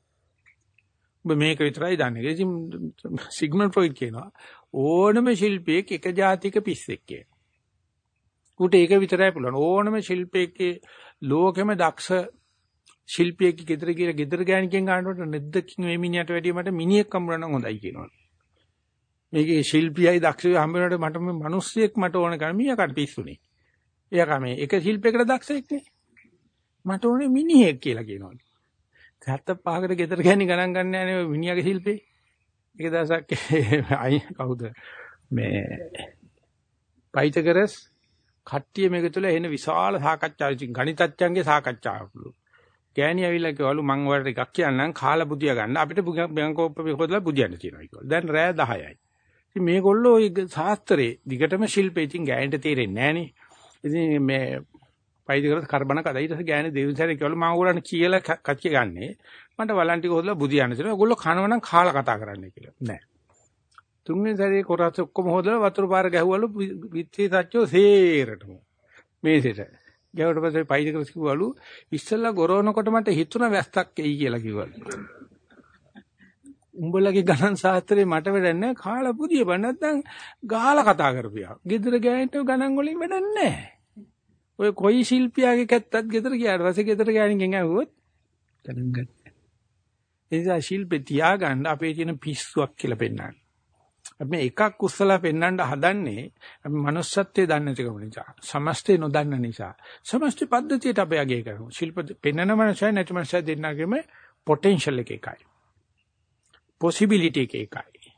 ඔබ මේක විතරයි දන්නේ. ඉතින් සිග්මන්ඩ් ෆ්‍රොයිඩ් කියනවා ඕනම ශිල්පියෙක් එක જાතික පිස්සෙක් කියලා. උට ඒක විතරයි පුළුවන්. ඕනම ශිල්පියෙක්ගේ ලෝකෙම දක්ෂ ශිල්පියෙක් ගෙදර කියලා ගෙදර ගෑණිකෙන් ගන්නකොට නැද්දකින් මේ මිනිහට වැඩිය මට මිනිහෙක් හම්බුනා නම් හොඳයි කියනවා. මේකේ ශිල්පියයි දක්ෂයයි හම්බ වෙනකොට මට මේ මිනිස්සෙක් මට ඕන කරා මියාකට පිස්සුනේ. එයා කම එක ශිල්පයකට දක්ෂෙක් නේ. මට ඕනේ මිනිහෙක් කියලා කියනවා. සත්ත පහකට ගෙදර ගෑණි ගණන් ගන්න යන්නේ මිනිහාගේ ශිල්පේ. එක දවසක් අයි කවුද මේ පයිතකරස් කට්ටිය මේක තුළ එන විශාල සාකච්ඡාවක් ඉතින් ගණිතඥයන්ගේ සාකච්ඡාවක්ලු. ගෑණි ඇවිල්ලා කිව්වලු මං ඔයාලට එකක් කියන්නම් කාලා බුදියා ගන්න අපිට බැංකෝප්ප හොදලා බුදියන්න තියෙනවා කිව්වා. දැන් රෑ 10යි. ඉතින් මේගොල්ලෝ ශාස්ත්‍රයේ දිගටම ශිල්පේ ඉතින් ගෑණිට තේරෙන්නේ නැහනේ. ඉතින් මේ පයිතිකරත් කරබන කඩ ඊට පස්සේ ගෑණි දෙවිසාරේ කිව්වලු මම ඕගොල්ලන්ට කියලා කච්චි ගන්නේ. මට වලන් ටික හොදලා බුදියන්න තියෙනවා. ඔයගොල්ලෝ කනවනම් කාලා කතා කරන්න කියලා. නෑ. තුන්වෙනි සැරේ කොරස් ඔක්කොම හොදලා වතුර පාර ගැහුවලු විත්ති සච්චෝ සේරටම. මේසෙට. ගැහුවට පස්සේ පයිතිකරත් කිව්වලු ඉස්සෙල්ලා ගොරවනකොට මට හිතුණ වැස්සක් එයි කියලා කිව්වලු. උඹලගේ ගණන් ශාස්ත්‍රේ මට වැඩන්නේ කාලා පුදිය බෑ නැත්නම් ගහලා කතා කරපියා. ගෙදර ගෑනිට ගණන් වලින් වැඩන්නේ නැහැ. ඔය කොයි ශිල්පියාගේ කැත්තත් ගෙදර ගියාට පස්සේ ගෙදර ගෑණිගෙන් ඇහුවොත් ගණන් ගන්න. ඒ නිසා ශිල්පේ තියාගන්න අපේ තියෙන පිස්සුවක් කියලා පෙන්නන්න. අපි එකක් උස්සලා පෙන්වන්න හදන්නේ අපි manussත්වයේ දන්නේ නැතිකම නිසා. සමස්තය නොදන්න නිසා. සමස්ත පද්ධතියට අපි අගය කරනවා. ශිල්ප පෙන්වන මනුස්සය නැති මනුස්සය දෙන්නගෙම පොටෙන්ෂල් එක එකයි. possibility එක එකයි.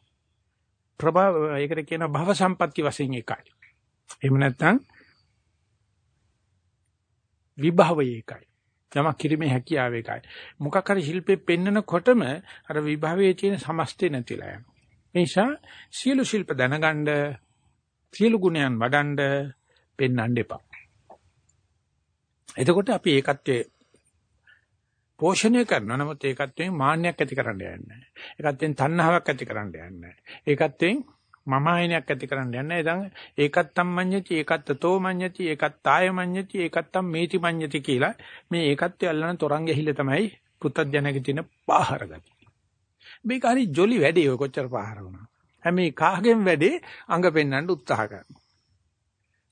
ප්‍රභව ඒකට කියන භව සම්පatti වශයෙන් එකයි. එහෙම නැත්නම් විභවය එකයි. යමක් කිරීමේ හැකියාව එකයි. මොකක් හරි ශිල්පේ පෙන්නකොටම අර විභවයේ තියෙන සමස්තය නැතිලා යනවා. ඒ නිසා සියලු ශිල්ප දැනගන්න සියලු ගුණයන් වඩන්න පෙන්වන්න එපා. එතකොට අපි ඒකත්වයේ පෝෂණය කරනවා. නමුත් ඒකත්වයෙන් මාන්නයක් ඇති කරන්න යන්නේ නැහැ. ඒකත්වයෙන් තණ්හාවක් ඇති කරන්න යන්නේ නැහැ. ඒකත්වයෙන් මම ආයනයක් ඇති කරන්න යන්නේ නැහැ. ඒකත්තම් මඤ්ඤති, ඒකත්තතෝ මඤ්ඤති, ඒකත්තාය මඤ්ඤති, ඒකත්තම් මේති මඤ්ඤති කියලා මේ ඒකත්වය අල්ලන තරංග ඇහිල තමයි පුත්තජනකේ තියෙන පාහර ගතිය. මේක හරි ජොලි වැඩේ ඔය කොච්චර පාහර වුණා. හැම කාගෙන් වැඩේ අඟ පෙන්වන්න උත්සාහ කරනවා.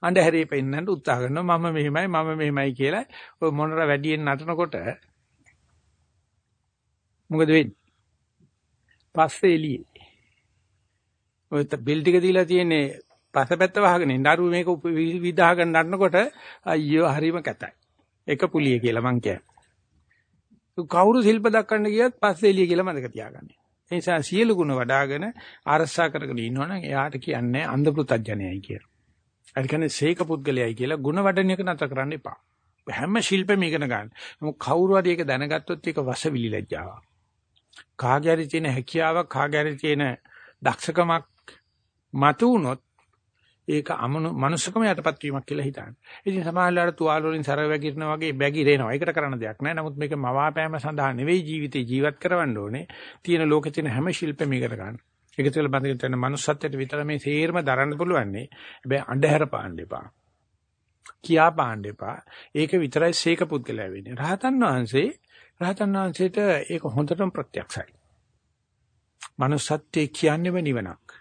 අඬහැරේ පෙන්වන්න උත්සාහ කරනවා මම මෙහෙමයි මම මෙහෙමයි කියලා ඔය මොනර වැඩියෙන් නටනකොට මොකද වෙන්නේ? පස්සේ එළියේ. ඔය බිල් ටික දීලා තියෙන්නේ පසපැත්ත වහගෙන ඉඳාරු මේක විදාහ ගන්න නටනකොට අයියෝ හරිම කැතයි. එක පුලිය කියලා මං කියන්නේ. කවුරු ශිල්ප දක්වන්න ගියත් පස්සේ එළිය කියලා මතක තියාගන්න. ඒ නිසා සියලු ගුණ වඩ아가න ආරස්සා කරගෙන ඉන්නවනම් එයාට කියන්නේ අන්ධ පුතඥයයි කියලා. ඒ කියන්නේ සීක පුද්ගලයයි කියලා ගුණ වඩන එක නතර කරන්න එපා. හැම ශිල්පෙම ඉගෙන ගන්න. මොකද කවුරු හරි ඒක දැනගත්තොත් ඒක වසවිලි ලැජ්ජාවක්. කාගේ හරි තියෙන හැකියාවක් කාගේ හරි තියෙන දක්ෂකමක් මතු වුණොත් ඒක අමනු මනුස්සකම යටපත් වීමක් කියලා හිතන්න. ඉතින් සමාජලාට තුවාල වලින් සරව වැగిරෙනා වගේ බැගිරෙනවා. ඒකට කරන්න දෙයක් නැහැ. නමුත් මේක මවාපෑම සඳහා නෙවෙයි ජීවිතේ ජීවත් කරවන්න ඕනේ. තියෙන ලෝකේ තියෙන හැම ශිල්පෙම ඉගෙන ගන්න. ඒක තුළ බඳගෙන තියෙන manussත්වයට විතර මේ තේරම දරන්න පුළුවන් නේ. හැබැයි අඳුර පාන්න එපා. කියා පාන්න එපා. ඒක විතරයි සීක පුද්ගලයා වෙන්නේ. රහතන් වහන්සේ රහතන් වහන්සේට ඒක හොඳටම ප්‍රත්‍යක්ෂයි. manussත්වයේ කියන්නේම නිවනක්.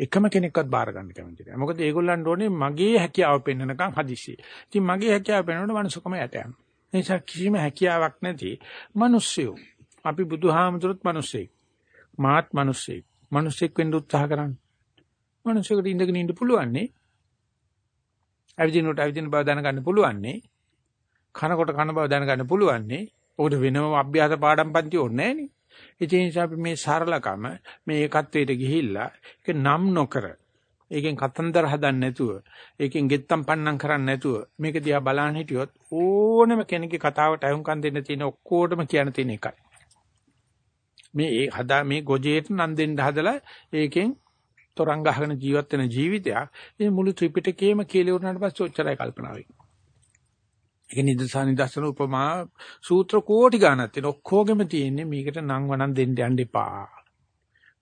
එකම කෙනෙක්වත් බාර ගන්න කැමති නැහැ. මොකද ඒගොල්ලන්ට ඕනේ මගේ හැකියාව පෙන්වනකම් හදිස්සිය. ඉතින් මගේ හැකියාව පෙන්වනකොට මනුස්සකම යට යනවා. ඒ නිසා කිසිම හැකියාවක් නැති මිනිස්සු. අපි බුදුහාමුදුරුත් මිනිස්සෙක්. මාත් මිනිස්සෙක්. මිනිස්සෙක් වෙන්න උත්සාහ කරන්නේ. මිනිස්සුන්ට ඉඳගෙන ඉන්න පුළුවන් නේ. අවිදිනකොට අවිදින බව දැනගන්න පුළුවන් නේ. කනකොට කන බව දැනගන්න පුළුවන් නේ. උකට වෙනම අභ්‍යාස පාඩම් පන්ති ඕනේ නෑනේ. ඒ නිසා අපි මේ සරලකම මේ ඒකත්වයට ගිහිල්ලා ඒක නම් නොකර ඒකෙන් කතන්දර හදන්න නැතුව ඒකෙන් ගෙත්තම් පන්නම් කරන්න නැතුව මේක දිහා බලන්න හිටියොත් ඕනම කෙනෙක්ගේ කතාවට අයුම්කම් දෙන්න තියෙන ඔක්කොටම කියන්න තියෙන එකයි. මේ ඒ හදා මේ ගොජේට නම් දෙන්න හදලා ඒකෙන් තරංග ගහගෙන ජීවත් වෙන ජීවිතයක් මේ මුළු ත්‍රිපිටකයේම කියලා උනාට පස්සේ ඔච්චරයි කල්පනා වෙන්නේ. ඒක නිදසා නිදර්ශන උපමා සූත්‍ර කෝටි ගණන් තියෙන ඔක්කොගෙම තියෙන්නේ මේකට නම් වණන් දෙන්න යන්න එපා.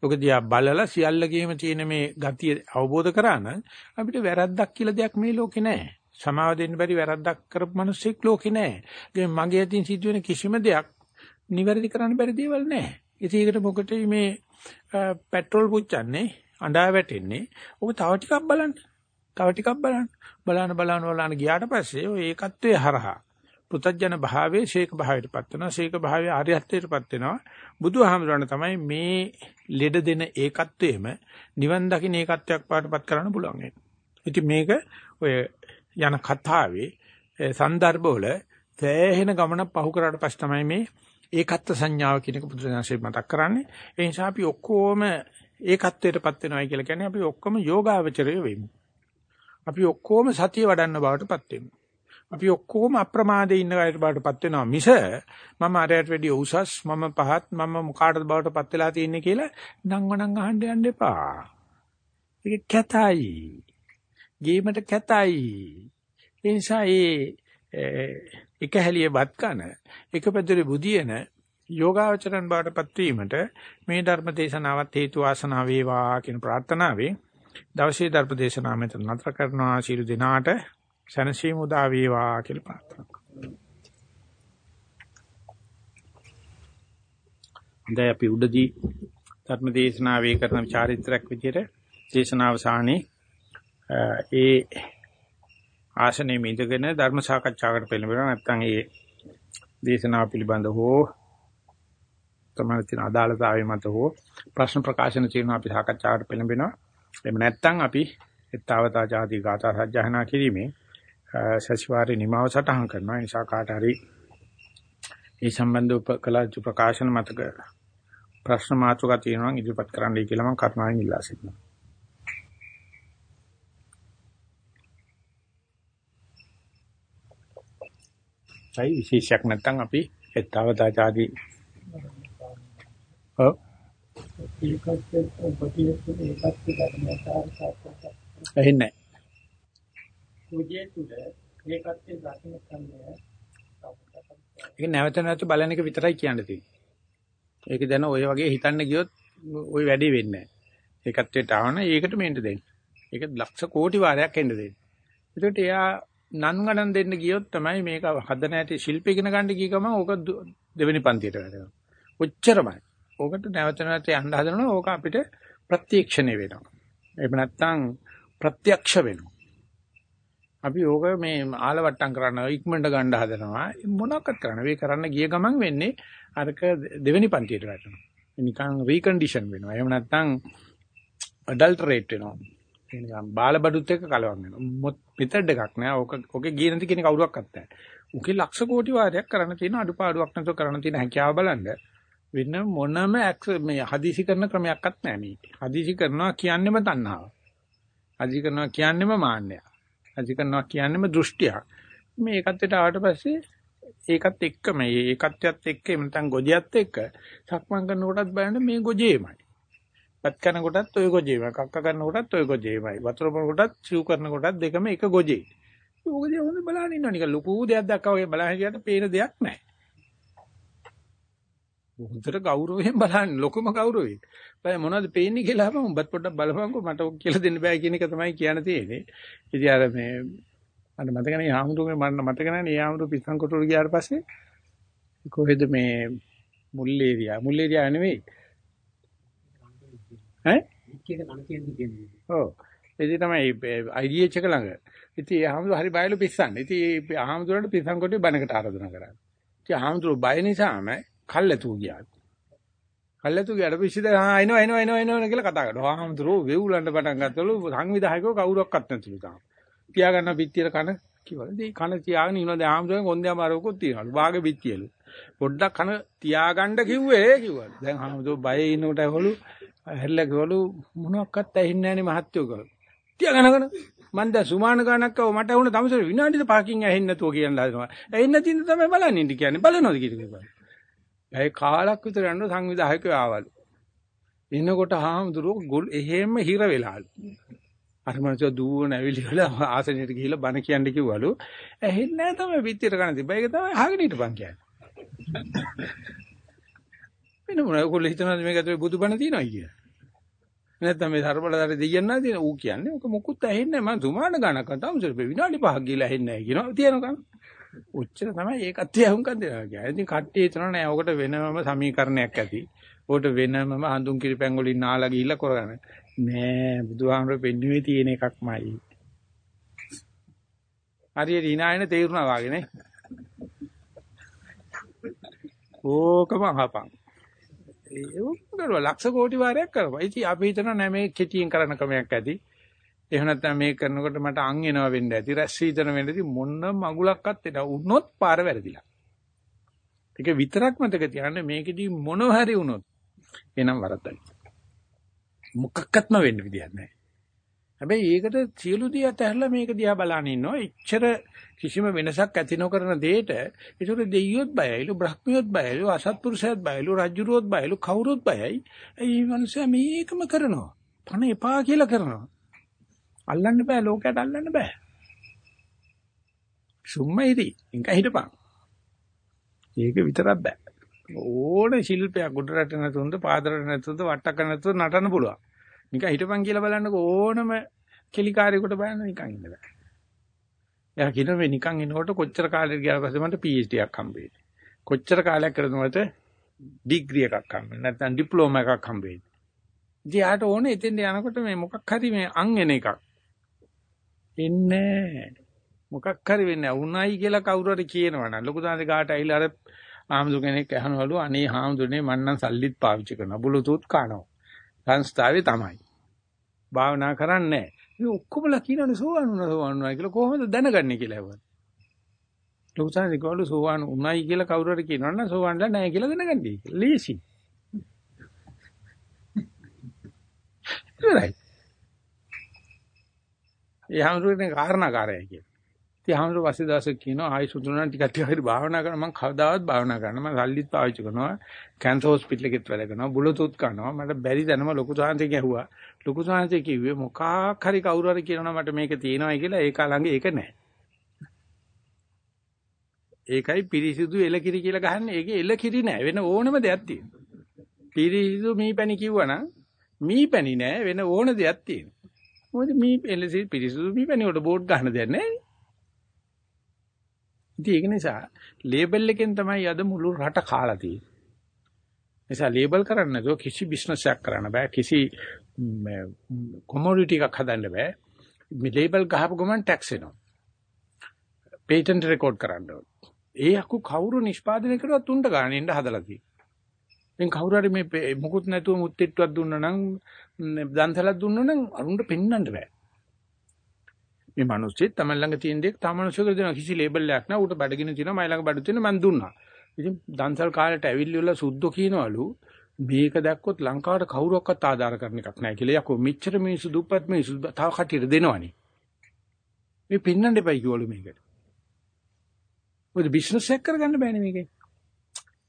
ඔක දිහා බලලා සියල්ලගේම තියෙන මේ ගතිය අවබෝධ කරා නම් අපිට වැරද්දක් කියලා දෙයක් මේ ලෝකේ නැහැ. සමාව දෙන්න බැරි වැරද්දක් කරපු මිනිස්සෙක් ලෝකේ නැහැ. ඒ මගේ අතින් සිදුවෙන කිසිම දෙයක් නිවැරදි කරන්න බැරි දේවල් නැහැ. ඉතින් ඒකට මොකටද මේ පෙට්‍රල් පුච්චන්නේ අඬා වැටෙන්නේ? ඔබ තව ටිකක් බලන්න. තව ටිකක් බලන්න. බලන බලන බලන ගියාට පස්සේ ඔය ඒකත්වයේ හරහා පෘතජන භාවයේ ශේක භාවයටපත් වෙනවා. ශේක භාවයේ ආර්යත්වයටපත් වෙනවා. බුදුහාමුදුරණ තමයි මේ ලෙඩ දෙන ඒකත්වයේම නිවන් දකින්න ඒකත්වයක් පාටපත් කරන්න පුළුවන්. ඉතින් මේක ඔය යන කතාවේ සන්දර්භවල තෑහෙන ගමන පහු කරාට පස්සේ තමයි මේ ඒකත්ව සංඥාව කියන එක බුදුසසුනේ මතක් කරන්නේ. ඒ නිසා අපි ඔක්කොම ඒකත්වයටපත් වෙනවයි කියලා කියන්නේ අපි ඔක්කොම යෝගාවචරය වෙමු. අපි ඔක්කොම සතිය වඩන්න බවටපත් වෙමු. අපි ඔක්කොම අප්‍රමාදේ ඉන්න ගායට බවටපත් වෙනවා මිස මම අරයට වැඩිය උසස් මම පහත් මම මොකාටද බවටපත් වෙලා තියෙන්නේ කියලා නංවනං අහන්න යන්න එපා. ඒක කැතයි. ගේමට කැතයි. ඒ නිසා ඒ එක හැලිය බත් කන එක පැදුරේ බුදියන යෝගාචරණ බවටපත් වීමට මේ ධර්ම දේශනාවත් හේතු වාසනා වේවා කියන ප්‍රාර්ථනාවෙන් දවසේ ධර්ම දේශනාව මෙතන නතර කරනවා. ශිරු දිනාට සනසීමු උදා වේවා කියලා ප්‍රාර්ථනා කරනවා. දැන් අපි උඩදී ධර්ම දේශනාවේ කරන චාරිත්‍රාක් විදිහට දේශනාවසානයේ ඒ ආසනයේ මිදගෙන ධර්ම සාකච්ඡාවකට පෙළඹෙනවා. නැත්නම් ඒ දේශනාව පිළිබඳ හෝ තමයි තියෙන අදාළතාවය මත හෝ ප්‍රශ්න ප්‍රකාශන තියෙනවා අපි සාකච්ඡාවට පෙළඹෙනවා. එහෙම නැත්නම් අපි ඊතාවතා ආදී ගාථා සජ්ජහනා කිරීමේ සතිವಾರේ නිමාව සටහන් කරනවා. ඒ නිසා කාට හරි මේ සම්බන්ධව කළ ප්‍රකාශන මතක ප්‍රශ්න මාතෘකා තියෙනවා නම් ඉදිරිපත් කරන්නයි කියලා මම කරුණාවෙන් ඉල්ලා සිටිනවා. සයි විශේෂයක් නැත්නම් අපි එත්තවදාචාදී ඔව් එන්නේ ඒක නැවත නැවත බලන එක විතරයි කියන්න තියෙන්නේ. ඒක දැන ඔය වගේ හිතන්න ගියොත් ওই වැඩේ වෙන්නේ නැහැ. ඒකත්වයට ආවන ඒකට මෙන්න දෙන්න. ඒක ලක්ෂ කෝටි වාරයක් එන්න දෙන්න. ඒකට එයා නන් ගණන් දෙන්න ගියොත් තමයි මේක හදන ඇති ශිල්ප ඉගෙන ගන්න ගිය ගමන් ඕක දෙවෙනි පන්තියට වැටෙනවා. ඔච්චරමයි. ඕකට නැවත නැවත යන්න හදනවා ඕක අපිට ප්‍රත්‍යක්ෂණය වෙනවා. එහෙම නැත්නම් ප්‍රත්‍යක්ෂ වෙනවා. අපි ඕක මේ ආලවට්ටම් කරන්න ඉක්මනට ගන්න හදනවා මොනවක්වත් කරන්න. මේ කරන්න ගිය ගමන් වෙන්නේ අරක දෙවෙනි පන්තියට වැටෙනවා. නිකන් රීකන්ඩිෂන් වෙනවා. එහෙම නැත්නම් ඇඩල්ටරේට් වෙනවා. නිකන් බාලබඩුත් එක්ක කලවම් වෙනවා. මෙතඩ් එකක් නෑ. ඕක ඕකේ ගියේ නැති කෙනෙක් කවුරක්වත් නැහැ. උකේ ලක්ෂ කෝටි වාරයක් කරන්න තියෙන අඩුපාඩුවක් නැතුව කරන්න තියෙන හැකියාව බලන්න වෙන මොනම මේ හදිසි කරන ක්‍රමයක්වත් නැහැ මේක. හදිසි කරනවා කියන්නේම තණ්හාව. හදිසි කරනවා කියන්නේම මාන්නය. හදිසි කරනවා කියන්නේම දෘෂ්ටියක්. මේ ඒකත්වයට ආවට පස්සේ ඒකත් එක්ක මේ ඒකත්වයට එක්ක එහෙම නැත්නම් ගොජියත් එක්ක සක්මන් කරනකොටත් බලන්න මේ ගොජේමයි. පත් කරන කොටත් ඔය ගොජේමයි. කක්ක කරන කොටත් ඔය ගොජේමයි. වතුර බොන කොටත් සිව් කරන කොටත් දෙකම එක ගොජේ. ඕකදී හොඳ බලන්න ඉන්නවා නිකන් ලොකු දෙයක් දැක්කා වගේ බලන හිටියට පේන දෙයක් නැහැ. හොඳට ගෞරවයෙන් බලන්න ලොකුම ගෞරවයෙන්. බය මොනවද පේන්නේ කියලා අපම උඹත් පොඩ්ඩක් බලපන්කෝ මට ඔක් කියලා දෙන්න බෑ කියන එක තමයි කියන්න තියෙන්නේ. ඉතින් අර මේ මට මතක නැහැ ආමුදුගේ මට මතක නැහැ නේ ආමුදු පිස්සන් කොටුර ගියාට පස්සේ කොහෙද මේ මුල්ලේරියා මුල්ලේරියා නෙවෙයි. ඈ? ඔව්. ඉතින් තමයි IDH එක ළඟ. ඉතින් ආමුදු හරි බයලු පිස්සන්. ඉතින් ආමුදුරට පිස්සන් කොටුවේ බණකට ආරාධනා කරා. ඉතින් ආමුදුර බය නිසාම කල්ැතු ගියා. කල්ැතු ගියාට පිස්සිද ආ එනවා එනවා එනවා එනවා කියලා කතා කරනවා. ආහම්තුරෝ වෙවුලන්න පටන් ගත්තලු සංවිධායකව කවුරක්වත් නැතිලු තාම. තියාගන්න පිටියට කන කිව්වල. ඉතින් කන තියාගෙන ඉන්නවා දැන් ආහම්තුරෙන් කොන්දේ අමාරුවකුත් තියනවලු. වාගේ පිටියලු. පොඩ්ඩක් කන තියාගන්න කිව්වේ කිව්වලු. දැන් ආහම්තුරෝ බයේ ඉන්නකොට ඇහවලු හැරිලා කිව්වලු මොනවත් ඇහින්නේ නැහනේ මහත්තයෝ කියලා. තියාගන්නකන මන් දැන් සුමාන ගණක් කව මට වුණ තමසර විනාඩි දෙකකින් ඇහෙන්නේ නැතුව කියන දානවා. ඇහෙන්නේ නැතිනම් තමයි බලන්නේ ඉන්නේ කියන්නේ. බලනවද කියලා. ඇයි කාලක් විතර යනකොට සංවිධායකයෝ ආවලු. එනකොට හාමුදුරුවෝ එහෙම හිර වෙලාලු. අර මනුස්සය දුවන ඇවිලි වල ආසනෙට ගිහිල්ලා බණ කියන්න කිව්වලු. ඇහෙන්නේ නැහැ තමයි පිටියට කන තිබ්බා. ඒක තමයි අහගෙන හිටපන් කියන්නේ. වෙන මොනවා ඔයගොල්ලෝ හිතනවාද මේක ඇතුලේ බුදුබණ තියෙනවා කියලා. නැත්නම් මේ සර්බලදාරේ දෙයයන් නැති ඌ කියන්නේ ඔක මොකුත් ඇහෙන්නේ නැහැ. මම තුමාන ගණක් අතම්සර විනාඩි 5ක් ගිහලා ඇහෙන්නේ නැහැ කියනවා. තියෙනකම්. ඔච්චර තමයි ඒකත් යහුම්කම් දෙනවා කියන්නේ. ඉතින් කට්ටිය හිතනවා නෑ ඔකට වෙනම සමීකරණයක් ඇති. ඔකට වෙනමම හඳුන් කිරිපැන් වලින් නාලා ගිහිල්ලා කරගන්න. නෑ බුදුහාමර පෙන්නුවේ තියෙන එකක්මයි. හරියට hinaයන තේරුණා වාගේ නේ. ඕකම අහපන්. ඒක කරලා ලක්ෂ කෝටි වාරයක් කරපන්. ඉතින් අපි හිතනවා නෑ මේ කෙටියෙන් කරන ක්‍රමයක් ඇති. එහෙම නැත්නම් මේක කරනකොට මට අං එනවා වෙන්න ඇති රැස් වීදන වෙන්න ඇති මොන මගුලක්වත් එනවා වුණොත් පාර වැරදිලා. ඒක විතරක් මතක තියාගන්න මේකෙදි මොන හරි වුණොත් එනම් වරදයි. මොකක්වත්ම වෙන්න විදියක් නැහැ. හැබැයි ඒකට සියලු දේ අතහැරලා මේක දිහා බලන ඉන්නවා. එච්චර කිසිම වෙනසක් ඇති නොකරන දෙයට ඒතර දෙයියොත් බයයිලු බ්‍රහ්මියොත් බයයිලු අසත්පුරුෂයත් බයයිලු රජ්ජුරුවොත් බයයිලු කවුරුත් බයයි. ඒ මනුස්සයා මේකම කරනවා. පණ එපා කියලා කරනවා. අල්ලන්න බෑ ලෝකයට අල්ලන්න බෑ. සුම්මයිදී ඉංග හිටපන්. ඒක විතරක් බෑ. ඕන ශිල්පයක් උඩරට නැතුන්ද පාදරට නැතුන්ද වට්ටක නැතුන්ද නටන්න පුළුවන්. නිකන් හිටපන් කියලා බලන්නකො ඕනම කෙලිකාරයෙකුට බලන්න නිකන් ඉන්න බෑ. එයා කියන මේ නිකන් ඉනකොට කොච්චර කාලෙක ගියාට පස්සේ මට PhD එකක් හම්බෙන්නේ. කොච්චර කාලයක් කරනවද ඩිග්‍රී එකක් හම්බෙන්නේ. නැත්නම් ඩිප්ලෝමා එකක් හම්බෙන්නේ. ඉතින් යාට ඕනේ එතෙන්ට යනකොට මේ මොකක් හරි මේ අං එන එකක්. එන්නේ මොකක් හරි වෙන්නේ උණයි කියලා කවුරු හරි කියනවනම් ලොකු දාන්නේ ගාට ඇවිල්ලා අර ආම්දු කෙනෙක් අහනවලු අනේ හාමුදුරනේ මං නම් සල්ලිත් පාවිච්චි කරනවා. බුලුතුත් කනවා. සංස්ථාවේ තමයි. භාවනා කරන්නේ මේ ඔක්කොමලා කියනවනේ සෝවන් වුණා සෝවන් වුණා කියලා කොහොමද දැනගන්නේ කියලා ඇහුවා. ලොකු දාන්නේ කවලු සෝවන් උණයි කියලා කවුරු හරි කියනවනම් සෝවන්ලා නැහැ කියලා දැනගන්නේ. කියලා ලේසි. ඉවරයි. ඒ හැමෝටම කාරණාකාරයයි කියලා. ඉතින් හැමෝටම පස්සේ දවසක් කියනවා ආයි සුදුනා ටිකක් ටිකක් හරි භාවනා කරන මම කවදාවත් භාවනා කරන්න මම සල්ලිත් පාවිච්චි කරනවා කැන්සර් හොස්පිටල් එකෙත් වැඩ කරනවා බුලුතුත් කරනවා මට බැරි දැනම ලොකු සාංශය ගැහුවා ලොකු සාංශය කිව්වේ මොකක් හරි කවුරු හරි කියනවා මට මේක තියෙනවායි කියලා ඒක ළඟ ඒක නැහැ ඒකයි පිරිසිදු එලකිරි කියලා ගහන්නේ. ඒකේ එලකිරි නැහැ වෙන ඕනම දෙයක් තියෙනවා. පිරිසිදු මීපැණි කිව්වනම් මීපැණි නැහැ වෙන ඕන දෙයක් තියෙනවා. මොකද මී එලසි පිරිසිදු මීපැණි වලට බෝඩ් ගන්න දෙයක් නැහැ ඉතින් ඒක නිසා ලේබල් එකෙන් තමයි අද මුළු රට කාලා තියෙන්නේ. නිසා ලේබල් කරන්න නැතුව කිසි බිස්නස් එකක් කරන්න බෑ. කිසි කොමොඩිටි එකක් හදන්න බෑ. මේ ලේබල් ගහපු ගමන් ටැක්ස් එනවා. පේටන්ට් රෙකෝඩ් කරන්න ඕනේ. ඒ අකු කවුරු නිෂ්පාදනය කරුවත් උන්ට ගන්න ඉන්න හදලා තියෙන්නේ. දැන් කවුරු හරි මේ මොකුත් නැතුව මුත්තිට්ටුවක් දුන්නා නම් දන්සලක් දුන්නා නම් අරුන්ට පෙන්වන්න බෑ. මේ මිනිස්සෙත් තමයි ළඟ තියෙන දෙයක් තම මිනිස්සුන්ට දෙනවා කිසි ලේබල් එකක් නෑ ඌට බඩගින තියෙනවා මයි ළඟ බඩු තියෙනවා මම දුන්නා. ඉතින් දන්සල් කාලේට ඇවිල්ලි වල සුද්ධ කියනවලු මේක දැක්කොත් ලංකාවට කවුරක්වත් ආධාර කරන එකක් නෑ කියලා. යකෝ මෙච්චර මිනිස්සු දුප්පත් මිනිස්සු තව කටියට දෙනවනේ. මේ පින්නන්න එපයි කිව්වලු මේකට. මොකද බිස්නස් එක කරගන්න බෑනේ මේකේ.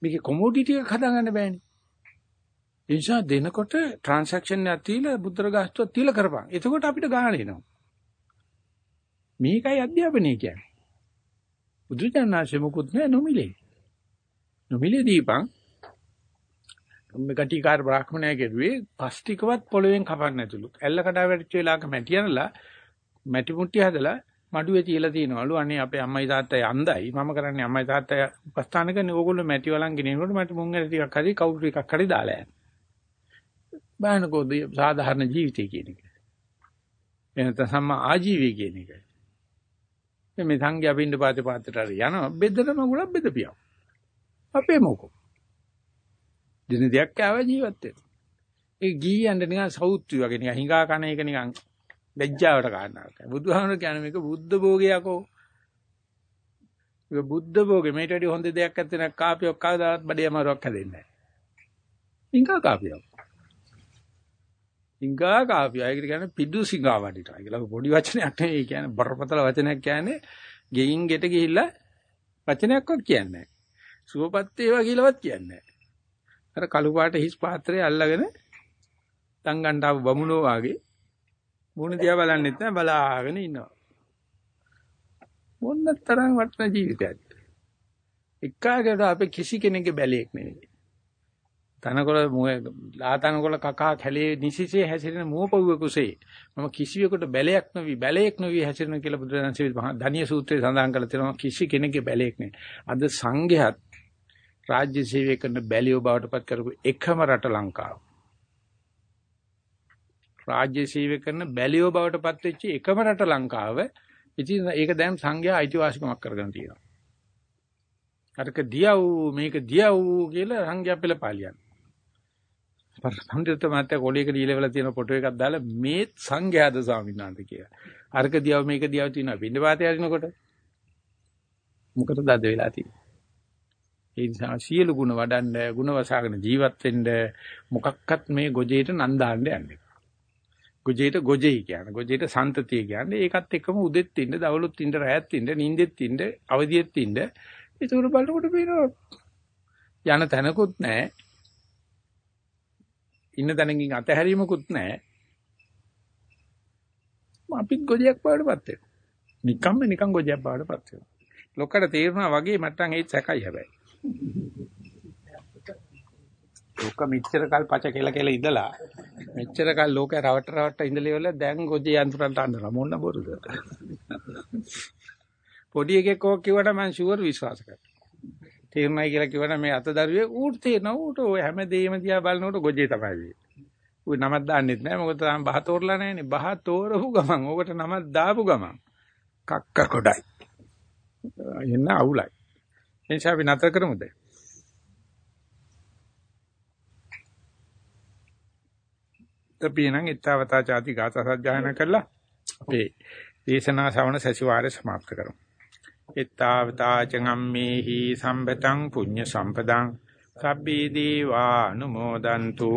මේකේ කොමෝඩිටි එකක් හදාගන්න බෑනේ. ඒ නිසා දෙනකොට ට්‍රාන්සැක්ෂන් එකක් තියලා බුද්ධර ගාස්තුවක් තියලා කරපන්. එතකොට අපිට ගාණ එනවා. මේකයි අධ්‍යාපනය කියන්නේ. බුදුචානන්සේ මොකුත් නෑ නොමිලේ. නොමිලේ දීපං මෙකටිකාර බ්‍රාහ්මණය කෙරුවේ පස්තිකවත් පොළවෙන් කපන්න නැතුළු. ඇල්ල කඩා වැටිච්ච වෙලාවක මැටියනලා මැටි මුට්ටිය හදලා මඩුවේ තියලා තියනවලු. අනේ අපේ අම්මයි තාත්තයි අන්දයි. මම කරන්නේ අම්මයි තාත්තයි උපස්ථාන කරන්නේ ඕගොල්ලෝ මැටි වලන් ගෙනිනකොට මට මුංගල ටිකක් හරි කවුරු එකක් හරි දාලා යන්න. බානකෝ සාධාරණ ජීවිතය කියන එක. එනත සම්මා ආජීවය කියන එක. මේ සංඝයා බින්ද පාතේ පාත්‍රට හරි යනවා බෙදරම ගුණක් බෙදපියව. අපේ මොකෝ. දින දෙයක් ආව ජීවත් වෙන. ඒ ගීයන්ට නිකන් සෞත්තු වගේ නිකන් හිඟා කන එක නිකන් ලැජ්ජාවට කාරණාවක්. බුදුහාමර කියන්නේ මේක බුද්ධ භෝගයකෝ. මේක බුද්ධ භෝගේ මේට වඩා හොඳ දෙයක් නැත්නම් කාපියක් කවදාවත් බඩේ අමාරුවක් හැදෙන්නේ නැහැ. හිඟා කාපියක්. සිංගා කාපිය. ඒකට කියන්නේ පිඩු සිංගා වඩිටා කියලා. පොඩි වචනයක් නෙවෙයි. ඒ කියන්නේ බරපතල වචනයක් කියන්නේ ගෙයින් ගෙට ගිහිල්ලා වචනයක්වත් කියන්නේ නැහැ. සුවපත් වේවා කියලාවත් කියන්නේ නැහැ. අර කළු පාට හිස් පාත්‍රය අල්ලගෙන තංගන්ට ආව බමුණෝ වාගේ මුණ දිහා බලන්නෙත් නැහැ බලාගෙන ඉන්නවා. මොන්න තරම් වටන ජීවිතයක්. එක්කාකට අපේ කිසි කෙනෙක්ගේ බැලේක් නෙවෙයි. තනකොළ ලාතනකොළ කකා කැලේ නිසිසේ හැසිරෙන මෝපවුව කුසේ මම කිසිවෙකුට බැලයක් නොවි බැලයක් නොවි හැසිරෙන කියලා බුදුරජාණන්සේ ධානිය සූත්‍රයේ සඳහන් කරලා තියෙනවා. කිසි කෙනෙක්ගේ බැලයක් නෑ. අද සංඝයාත් රාජ්‍ය සේවය කරන බැලියෝ බවට පත් කරපු එකම රට ලංකාව. රාජ්‍ය සේවය කරන බැලියෝ බවට පත් වෙච්ච එකම රට ලංකාව. ඉතින් ඒක දැන් සංඝයා අයිතිවාසිකමක් කරගෙන තියෙනවා. අරක දියව් මේක දියව් කියලා සංඝයා පෙළපාලියන් සම්දිත මාත්‍ය කොලේක දීලවල තියෙන ෆොටෝ එකක් දාලා මේ සංඝයාද ස්වාමීන් වහන්සේ කියලා. අරක දියව මේක දියව තියෙනවා බින්ද පාතේ හරිනකොට. මොකටද අද වෙලා තියෙන්නේ? ඒ නිසා සියලු ಗುಣ වඩන්න, ಗುಣ වසාගෙන ජීවත් වෙන්න මොකක්වත් මේ ගොජේට නන්දාන්න යන්නේ. ගොජේට ගොජේ කියන්නේ. ගොජේට සන්තතිය කියන්නේ. ඒකත් එක්කම උදෙත් ඉන්න, දවලුත් ඉන්න, රැයත් ඉන්න, නිින්දෙත් ඉන්න, අවදියෙත් ඉන්න. ඒක උඩ බලනකොට පේනවා යන තැනකුත් නැහැ. ඉන්න තැනකින් අතහැරීමකුත් නැහැ. අපිත් ගොජයක් පාඩපත් වෙනවා. නිකම්ම නිකම් ගොජයක් පාඩපත් වෙනවා. ලොක්කට තේරුණා වගේ මට්ටම් ඒත් සැකයි හැබැයි. ලෝක මෙච්චර කල් පච කියලා කියලා ඉඳලා මෙච්චර කල් ලෝකේ රවට රවට ඉඳලා ඉවල දැන් ගොජේ යන්ත්‍රන්ට අඬනවා මොන බොරුද. පොඩි එකෙක් කෝක් කිව්වට මම ෂුවර් විශ්වාස කරනවා. තේරුණයි කියලා කිව්වනම් මේ අතදරුවේ ඌට තේරෙනවා ඌට ඔය හැමදේම දිහා බලනකොට ගොජේ තමයි වෙන්නේ. ඌ නමක් දාන්නෙත් නෑ මොකද තාම බහ තෝරලා නෑනේ. බහ තෝරපු ගමන් ඕකට නමක් දාපු ගමන් කක්ක කොඩයි. එන්න අවුලයි. එනිසා අපි නතර කරමුද? තපිනං ඊතාවතා ചാති ගාථා සජ්ජායනා කළා. අපේ දේශනා ශ්‍රවණ සැසිවාරය સમાપ્ત කරමු. එත්තාවතා චංගම්මේහි සම්පතං පුඤ්ඤ සම්පදං. සබ්බේ දීවා අනුමෝදන්තු